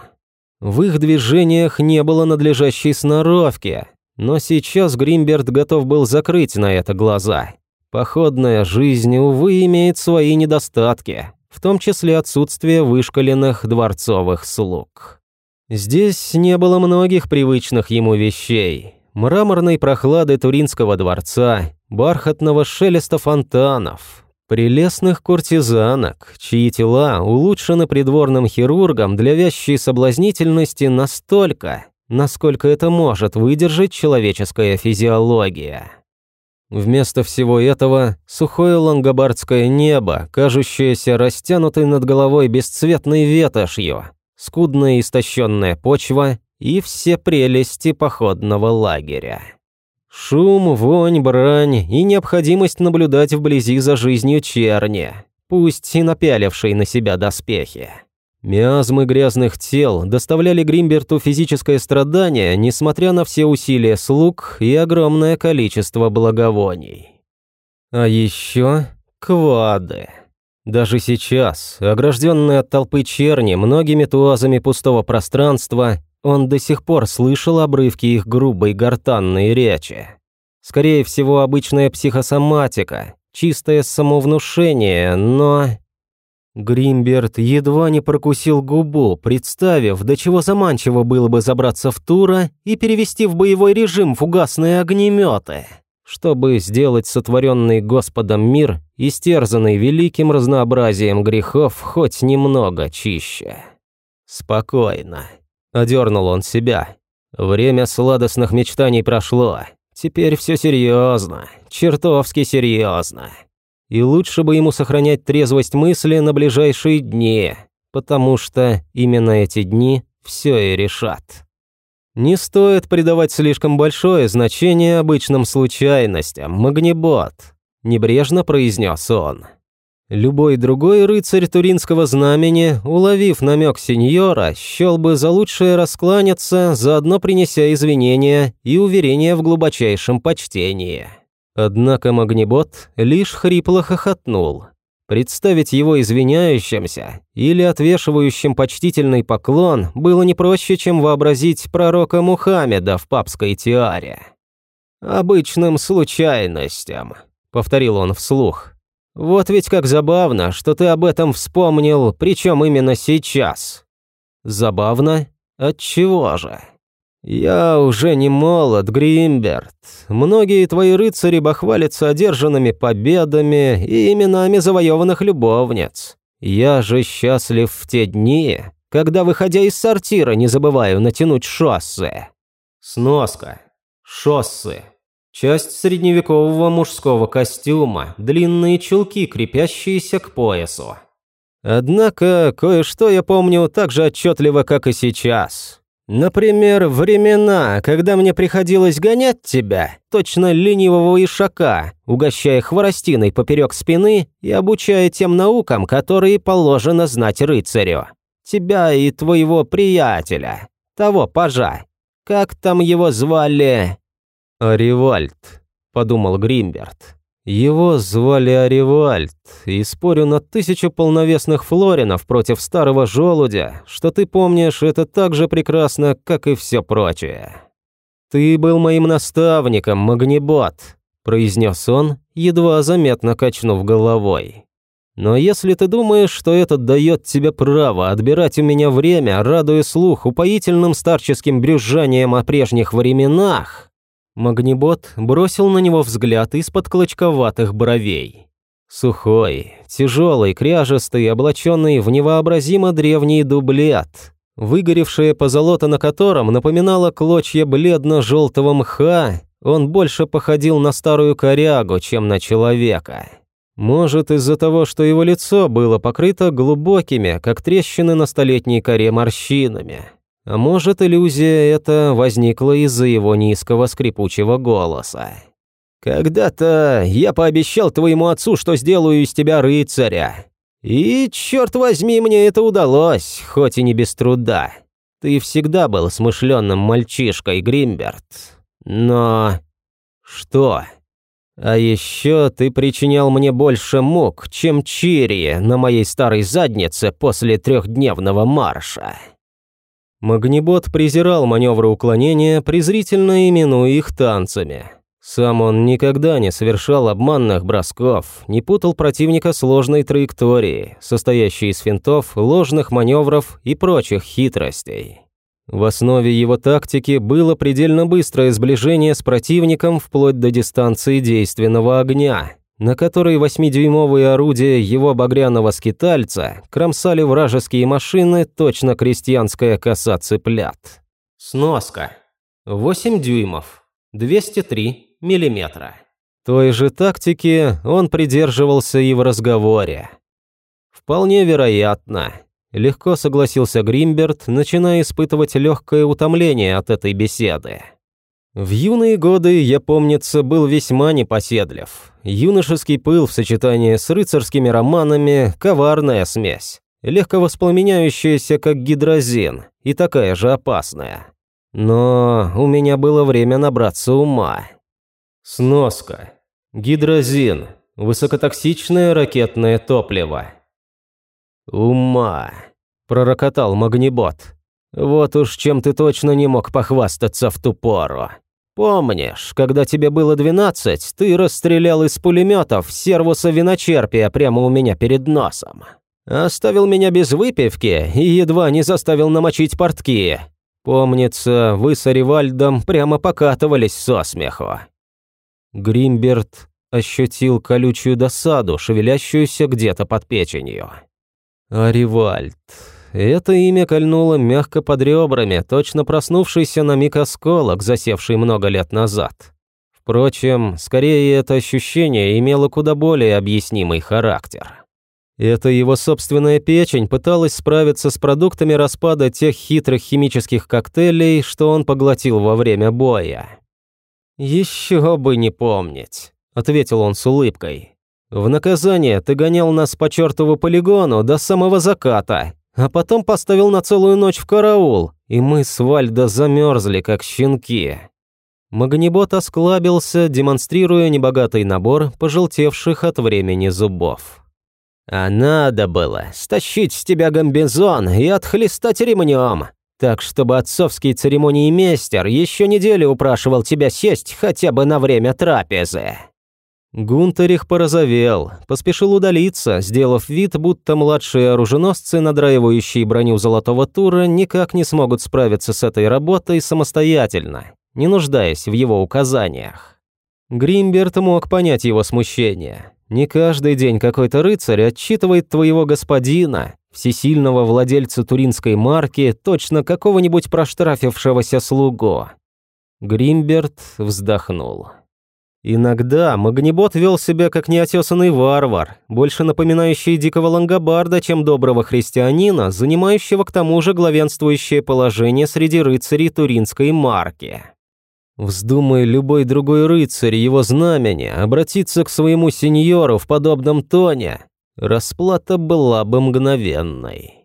В их движениях не было надлежащей сноровки, но сейчас Гримберт готов был закрыть на это глаза. Походная жизнь, увы, имеет свои недостатки, в том числе отсутствие вышкаленных дворцовых слуг. Здесь не было многих привычных ему вещей. Мраморной прохлады Туринского дворца, бархатного шелеста фонтанов, прелестных куртизанок, чьи тела улучшены придворным хирургом для вящей соблазнительности настолько, насколько это может выдержать человеческая физиология. Вместо всего этого сухое лангобардское небо, кажущееся растянутой над головой бесцветной ветошью, скудная истощенная почва и все прелести походного лагеря. Шум, вонь, брань и необходимость наблюдать вблизи за жизнью черни, пусть и напялившей на себя доспехи. Миазмы грязных тел доставляли Гримберту физическое страдание, несмотря на все усилия слуг и огромное количество благовоний. А еще квады. Даже сейчас, огражденный от толпы черни многими туазами пустого пространства, он до сих пор слышал обрывки их грубой гортанной речи. Скорее всего, обычная психосоматика, чистое самовнушение, но... Гримберт едва не прокусил губу, представив, до чего заманчиво было бы забраться в Тура и перевести в боевой режим фугасные огнеметы чтобы сделать сотворенный Господом мир, истерзанный великим разнообразием грехов, хоть немного чище. Спокойно. Одернул он себя. Время сладостных мечтаний прошло. Теперь все серьезно, чертовски серьезно. И лучше бы ему сохранять трезвость мысли на ближайшие дни, потому что именно эти дни все и решат. Не стоит придавать слишком большое значение обычным случайностям, Магнибот, небрежно произнес он. Любой другой рыцарь Туринского знамени, уловив намек сеньора, счел бы за лучшее раскланяться, заодно принеся извинения и уверения в глубочайшем почтении. Однако Магнибот лишь хрипло хохотнул. Представить его извиняющимся или отвешивающим почтительный поклон было не проще, чем вообразить пророка Мухаммеда в папской тиаре. «Обычным случайностям», — повторил он вслух. «Вот ведь как забавно, что ты об этом вспомнил, причем именно сейчас». «Забавно? Отчего же?» «Я уже не молод, Гримберт. Многие твои рыцари бахвалятся одержанными победами и именами завоеванных любовниц. Я же счастлив в те дни, когда, выходя из сортира, не забываю натянуть шоссе». Сноска. Шоссы. Часть средневекового мужского костюма, длинные чулки, крепящиеся к поясу. Однако, кое-что я помню так же отчетливо, как и сейчас. Например, времена, когда мне приходилось гонять тебя, точно ленивого ишака, угощая хворостиной поперек спины и обучая тем наукам, которые положено знать рыцарю. Тебя и твоего приятеля, того пажа. Как там его звали?» «Аривальд», — подумал Гримберт. Его звали Аривальд, и спорю на тысячу полновесных флоринов против старого желудя, что ты помнишь это так же прекрасно, как и все прочее. Ты был моим наставником, Магнибот, произнес он, едва заметно качнув головой. «Но если ты думаешь, что это дает тебе право отбирать у меня время, радуя слух упоительным старческим брюзжанием о прежних временах...» Магнибот бросил на него взгляд из-под клочковатых бровей. Сухой, тяжелый, кряжестый, облаченный в невообразимо древний дублет, выгоревшая позолота на котором напоминала клочья бледно-желтого мха, он больше походил на старую корягу, чем на человека. Может, из-за того, что его лицо было покрыто глубокими, как трещины на столетней коре морщинами. А может, иллюзия эта возникла из-за его низкого скрипучего голоса. «Когда-то я пообещал твоему отцу, что сделаю из тебя рыцаря. И, черт возьми, мне это удалось, хоть и не без труда. Ты всегда был смышленным мальчишкой, Гримберт. Но... Что? А еще ты причинял мне больше мук, чем Чири на моей старой заднице после трехдневного марша. Магнибот презирал маневры уклонения, презрительно именуя их танцами. Сам он никогда не совершал обманных бросков, не путал противника сложной траектории, состоящей из финтов, ложных маневров и прочих хитростей. В основе его тактики было предельно быстрое сближение с противником вплоть до дистанции действенного огня, на которой восьмидюймовые орудия его багряного скитальца кромсали вражеские машины точно крестьянская коса цыплят. Сноска. 8 дюймов. 203 миллиметра. Той же тактики он придерживался и в разговоре. Вполне вероятно, Легко согласился Гримберт, начиная испытывать легкое утомление от этой беседы. В юные годы, я, помнится, был весьма непоседлив. Юношеский пыл в сочетании с рыцарскими романами – коварная смесь, легко воспламеняющаяся, как гидрозин, и такая же опасная. Но у меня было время набраться ума. Сноска. Гидрозин – высокотоксичное ракетное топливо. «Ума!» – пророкотал Магнибот. «Вот уж чем ты точно не мог похвастаться в ту пору. Помнишь, когда тебе было двенадцать, ты расстрелял из пулеметов сервуса виночерпия прямо у меня перед носом. Оставил меня без выпивки и едва не заставил намочить портки. Помнится, вы с Аривальдом прямо покатывались со смеху». Гримберт ощутил колючую досаду, шевелящуюся где-то под печенью. Аривальд. Это имя кольнуло мягко под ребрами, точно проснувшийся на миг осколок, засевший много лет назад. Впрочем, скорее это ощущение имело куда более объяснимый характер. Это его собственная печень пыталась справиться с продуктами распада тех хитрых химических коктейлей, что он поглотил во время боя. «Еще бы не помнить», — ответил он с улыбкой. В наказание ты гонял нас по чертову полигону до самого заката, а потом поставил на целую ночь в караул, и мы с Вальдо замерзли, как щенки». Магнибот осклабился, демонстрируя небогатый набор пожелтевших от времени зубов. «А надо было стащить с тебя гамбизон и отхлестать ремнем, так чтобы отцовский церемонии мейстер еще неделю упрашивал тебя сесть хотя бы на время трапезы». Гунтерих порозовел, поспешил удалиться, сделав вид, будто младшие оруженосцы, надраивающие броню Золотого Тура, никак не смогут справиться с этой работой самостоятельно, не нуждаясь в его указаниях. Гримберт мог понять его смущение. Не каждый день какой-то рыцарь отчитывает твоего господина, всесильного владельца туринской марки, точно какого-нибудь проштрафившегося слугу. Гримберт вздохнул. Иногда Магнибот вел себя как неотесанный варвар, больше напоминающий дикого лангобарда, чем доброго христианина, занимающего к тому же главенствующее положение среди рыцарей туринской марки. Вздумай любой другой рыцарь его знамени обратиться к своему сеньору в подобном тоне, расплата была бы мгновенной.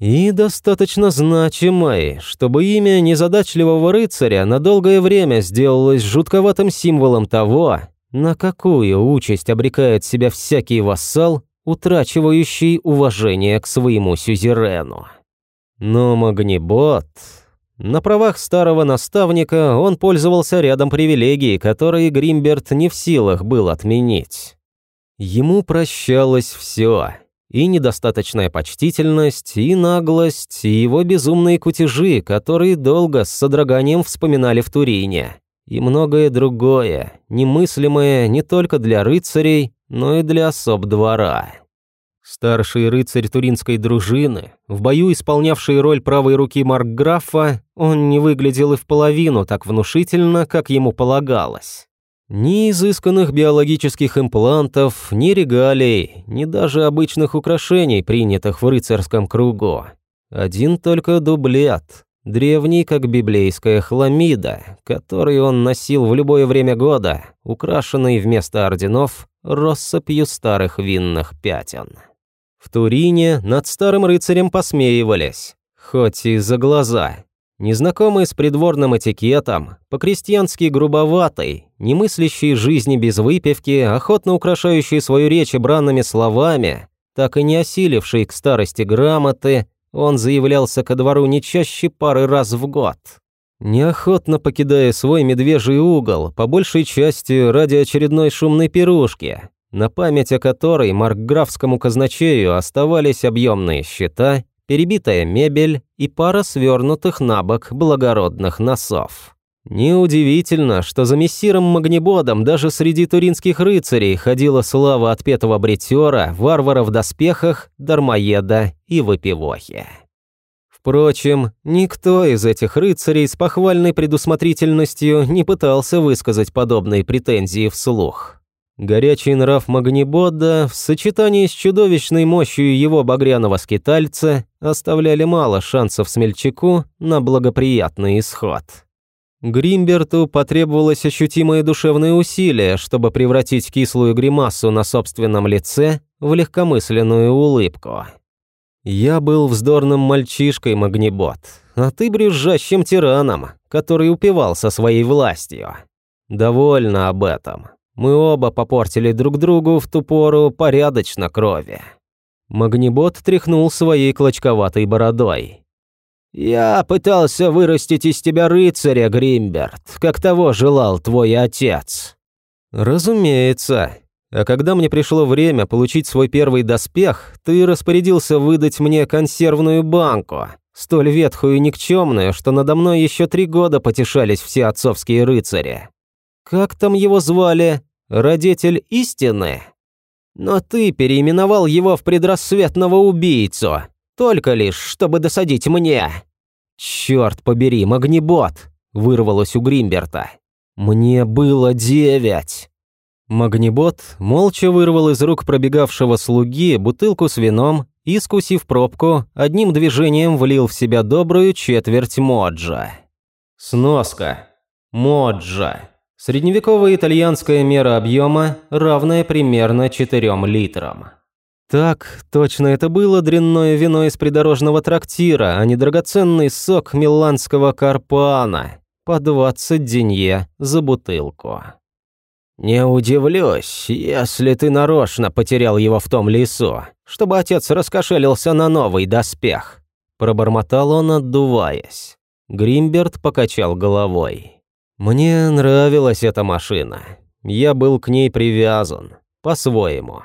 И достаточно значимой, чтобы имя незадачливого рыцаря на долгое время сделалось жутковатым символом того, на какую участь обрекает себя всякий вассал, утрачивающий уважение к своему сюзерену. Но Магнибот... На правах старого наставника он пользовался рядом привилегий, которые Гримберт не в силах был отменить. Ему прощалось все. И недостаточная почтительность, и наглость, и его безумные кутежи, которые долго с содроганием вспоминали в Турине. И многое другое, немыслимое не только для рыцарей, но и для особ двора. Старший рыцарь туринской дружины, в бою исполнявший роль правой руки Маркграфа, он не выглядел и в половину так внушительно, как ему полагалось. Ни изысканных биологических имплантов, ни регалий, ни даже обычных украшений, принятых в рыцарском кругу. Один только дублет, древний, как библейская хламида, который он носил в любое время года, украшенный вместо орденов россыпью старых винных пятен. В Турине над старым рыцарем посмеивались, хоть и за глаза. Незнакомый с придворным этикетом, по-крестьянски грубоватый, не мыслящий жизни без выпивки, охотно украшающий свою речь бранными словами, так и не осиливший к старости грамоты, он заявлялся ко двору не чаще пары раз в год. Неохотно покидая свой медвежий угол, по большей части ради очередной шумной пирушки, на память о которой маркграфскому казначею оставались объемные счета, перебитая мебель и пара свернутых на бок благородных носов. Неудивительно, что за мессиром Магнебодом даже среди туринских рыцарей ходила слава отпетого бритера, варвара в доспехах, дармоеда и выпивохи. Впрочем, никто из этих рыцарей с похвальной предусмотрительностью не пытался высказать подобные претензии вслух. Горячий нрав Магнибодда в сочетании с чудовищной мощью его багряного скитальца оставляли мало шансов смельчаку на благоприятный исход. Гримберту потребовалось ощутимое душевное усилие, чтобы превратить кислую гримасу на собственном лице в легкомысленную улыбку. «Я был вздорным мальчишкой, Магнибот, а ты брюзжащим тираном, который упивался своей властью. Довольно об этом. Мы оба попортили друг другу в ту пору порядочно крови. Магнибот тряхнул своей клочковатой бородой. «Я пытался вырастить из тебя рыцаря, Гримберт, как того желал твой отец». «Разумеется. А когда мне пришло время получить свой первый доспех, ты распорядился выдать мне консервную банку, столь ветхую и никчемную, что надо мной еще три года потешались все отцовские рыцари. Как там его звали? Родитель истины. Но ты переименовал его в предрассветного убийцу, только лишь, чтобы досадить мне. Черт побери, Магнибот, вырвалось у Гримберта. Мне было девять. Магнибот молча вырвал из рук пробегавшего слуги бутылку с вином и, скусив пробку, одним движением влил в себя добрую четверть моджа. Сноска. Моджа. Средневековая итальянская мера объема, равная примерно 4 литрам. Так, точно это было дрянное вино из придорожного трактира, а не драгоценный сок миланского карпана по 20 денье за бутылку. «Не удивлюсь, если ты нарочно потерял его в том лесу, чтобы отец раскошелился на новый доспех», пробормотал он, отдуваясь. Гримберт покачал головой. Мне нравилась эта машина. Я был к ней привязан. По-своему.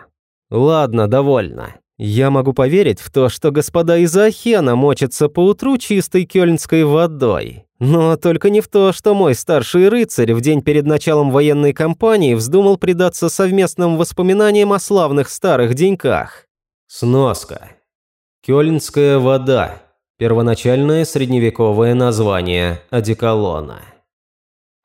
Ладно, довольно. Я могу поверить в то, что господа из Ахена мочатся поутру чистой кёльнской водой. Но только не в то, что мой старший рыцарь в день перед началом военной кампании вздумал предаться совместным воспоминаниям о славных старых деньках. Сноска. Кёльнская вода. Первоначальное средневековое название одеколона.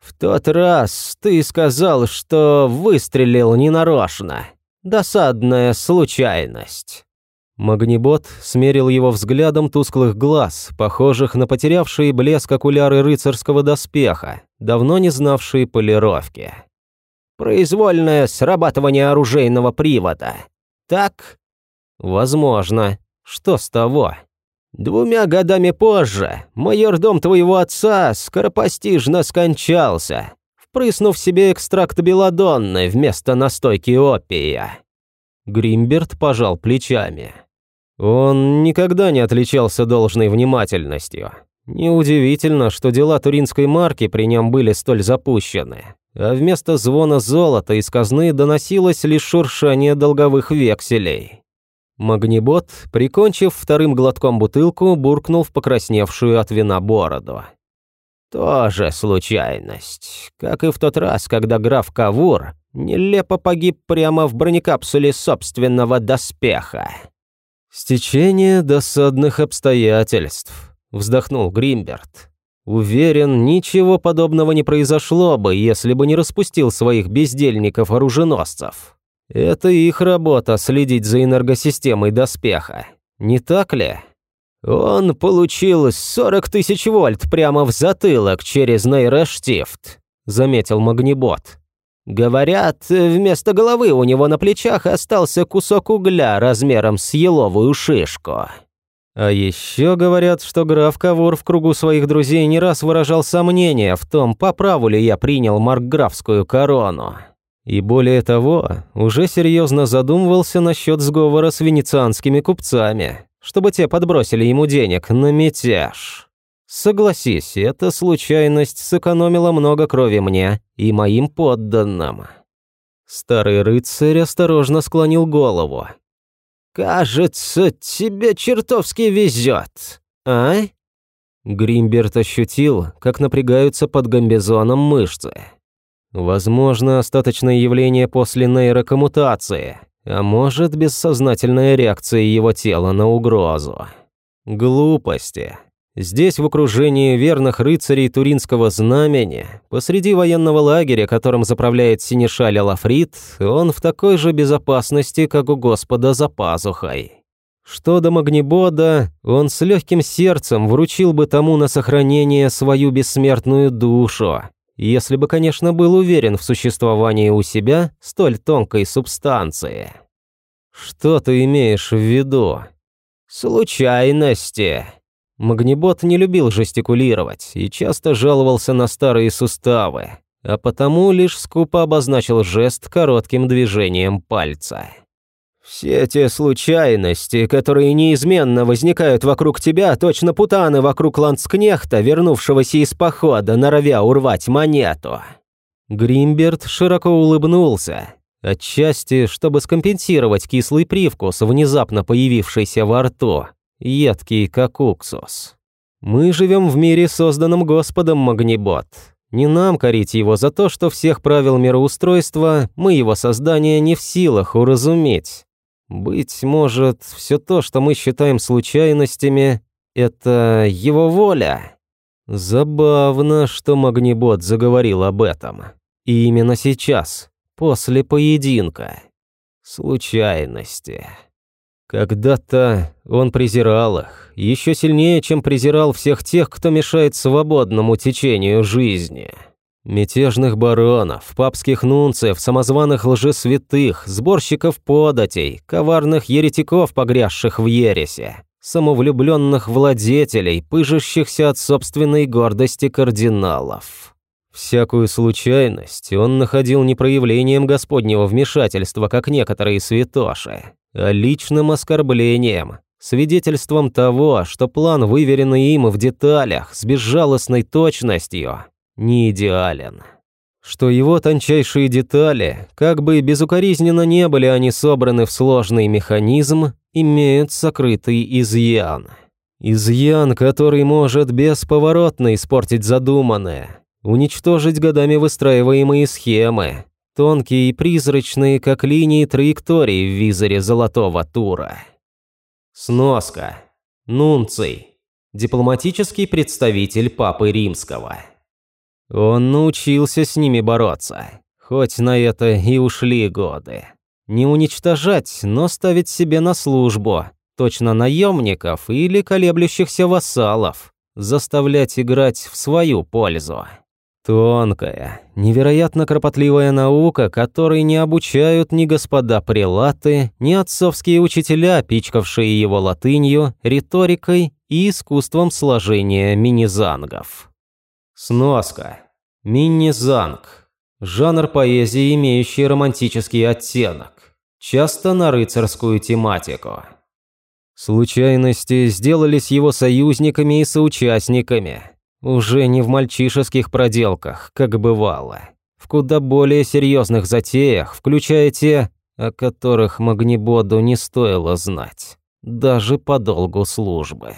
«В тот раз ты сказал, что выстрелил ненарочно. Досадная случайность». Магнибот смерил его взглядом тусклых глаз, похожих на потерявшие блеск окуляры рыцарского доспеха, давно не знавшие полировки. «Произвольное срабатывание оружейного привода. Так?» «Возможно. Что с того?» Двумя годами позже майордом твоего отца скоропостижно скончался, впрыснув себе экстракт белладонны вместо настойки опия. Гримберт пожал плечами. Он никогда не отличался должной внимательностью. Неудивительно, что дела туринской марки при нем были столь запущены, а вместо звона золота из казны доносилось лишь шуршание долговых векселей. Магнибот, прикончив вторым глотком бутылку, буркнул в покрасневшую от вина бороду. «Тоже случайность. Как и в тот раз, когда граф Кавур нелепо погиб прямо в бронекапсуле собственного доспеха». «Стечение досадных обстоятельств», — вздохнул Гримберт. «Уверен, ничего подобного не произошло бы, если бы не распустил своих бездельников-оруженосцев». Это их работа следить за энергосистемой доспеха. Не так ли? Он получил 40 тысяч вольт прямо в затылок через нейроштифт, заметил Магнибот. Говорят, вместо головы у него на плечах остался кусок угля размером с еловую шишку. А еще говорят, что граф Кавур в кругу своих друзей не раз выражал сомнения в том, по праву ли я принял маркграфскую корону. И более того, уже серьезно задумывался насчет сговора с венецианскими купцами, чтобы те подбросили ему денег на мятеж. Согласись, эта случайность сэкономила много крови мне и моим подданным. Старый рыцарь осторожно склонил голову. «Кажется, тебе чертовски везет, а?» Гримберт ощутил, как напрягаются под гамбизоном мышцы. Возможно, остаточное явление после нейрокоммутации, а может, бессознательная реакция его тела на угрозу. Глупости. Здесь, в окружении верных рыцарей Туринского знамени, посреди военного лагеря, которым заправляет Синишаль Лафрит, он в такой же безопасности, как у Господа за пазухой. Что до Магнибода, он с легким сердцем вручил бы тому на сохранение свою бессмертную душу, если бы, конечно, был уверен в существовании у себя столь тонкой субстанции. Что ты имеешь в виду? Случайности. Магнибот не любил жестикулировать и часто жаловался на старые суставы, а потому лишь скупо обозначил жест коротким движением пальца. Все те случайности, которые неизменно возникают вокруг тебя, точно путаны вокруг ландскнехта, вернувшегося из похода, норовя урвать монету». Гримберт широко улыбнулся, отчасти, чтобы скомпенсировать кислый привкус, внезапно появившийся во рту, едкий как уксус. «Мы живем в мире, созданном Господом Магнибот. Не нам корить его за то, что всех правил мироустройства мы его создание не в силах уразуметь. Быть может, все то, что мы считаем случайностями, это его воля. Забавно, что Магнибот заговорил об этом. И именно сейчас, после поединка. Случайности. Когда-то он презирал их, еще сильнее, чем презирал всех тех, кто мешает свободному течению жизни. Мятежных баронов, папских нунциев, самозваных лжесвятых, сборщиков податей, коварных еретиков, погрязших в ересе, самовлюбленных владетелей, пыжащихся от собственной гордости кардиналов. Всякую случайность он находил не проявлением Господнего вмешательства, как некоторые святоши, а личным оскорблением, свидетельством того, что план, выверенный им в деталях, с безжалостной точностью, не идеален. Что его тончайшие детали, как бы безукоризненно не были они собраны в сложный механизм, имеют сокрытый изъян. Изъян, который может бесповоротно испортить задуманное, уничтожить годами выстраиваемые схемы, тонкие и призрачные, как линии траектории в визоре золотого тура. Сноска. Нунций. Дипломатический представитель Папы Римского. Он научился с ними бороться, хоть на это и ушли годы. Не уничтожать, но ставить себе на службу, точно наемников или колеблющихся вассалов, заставлять играть в свою пользу. Тонкая, невероятно кропотливая наука, которой не обучают ни господа прелаты, ни отцовские учителя, пичкавшие его латынью, риторикой и искусством сложения минизангов. Сноска. Миннизанг. Жанр поэзии, имеющий романтический оттенок. Часто на рыцарскую тематику. Случайности сделались его союзниками и соучастниками. Уже не в мальчишеских проделках, как бывало. В куда более серьезных затеях, включая те, о которых Магнибоду не стоило знать. Даже по долгу службы.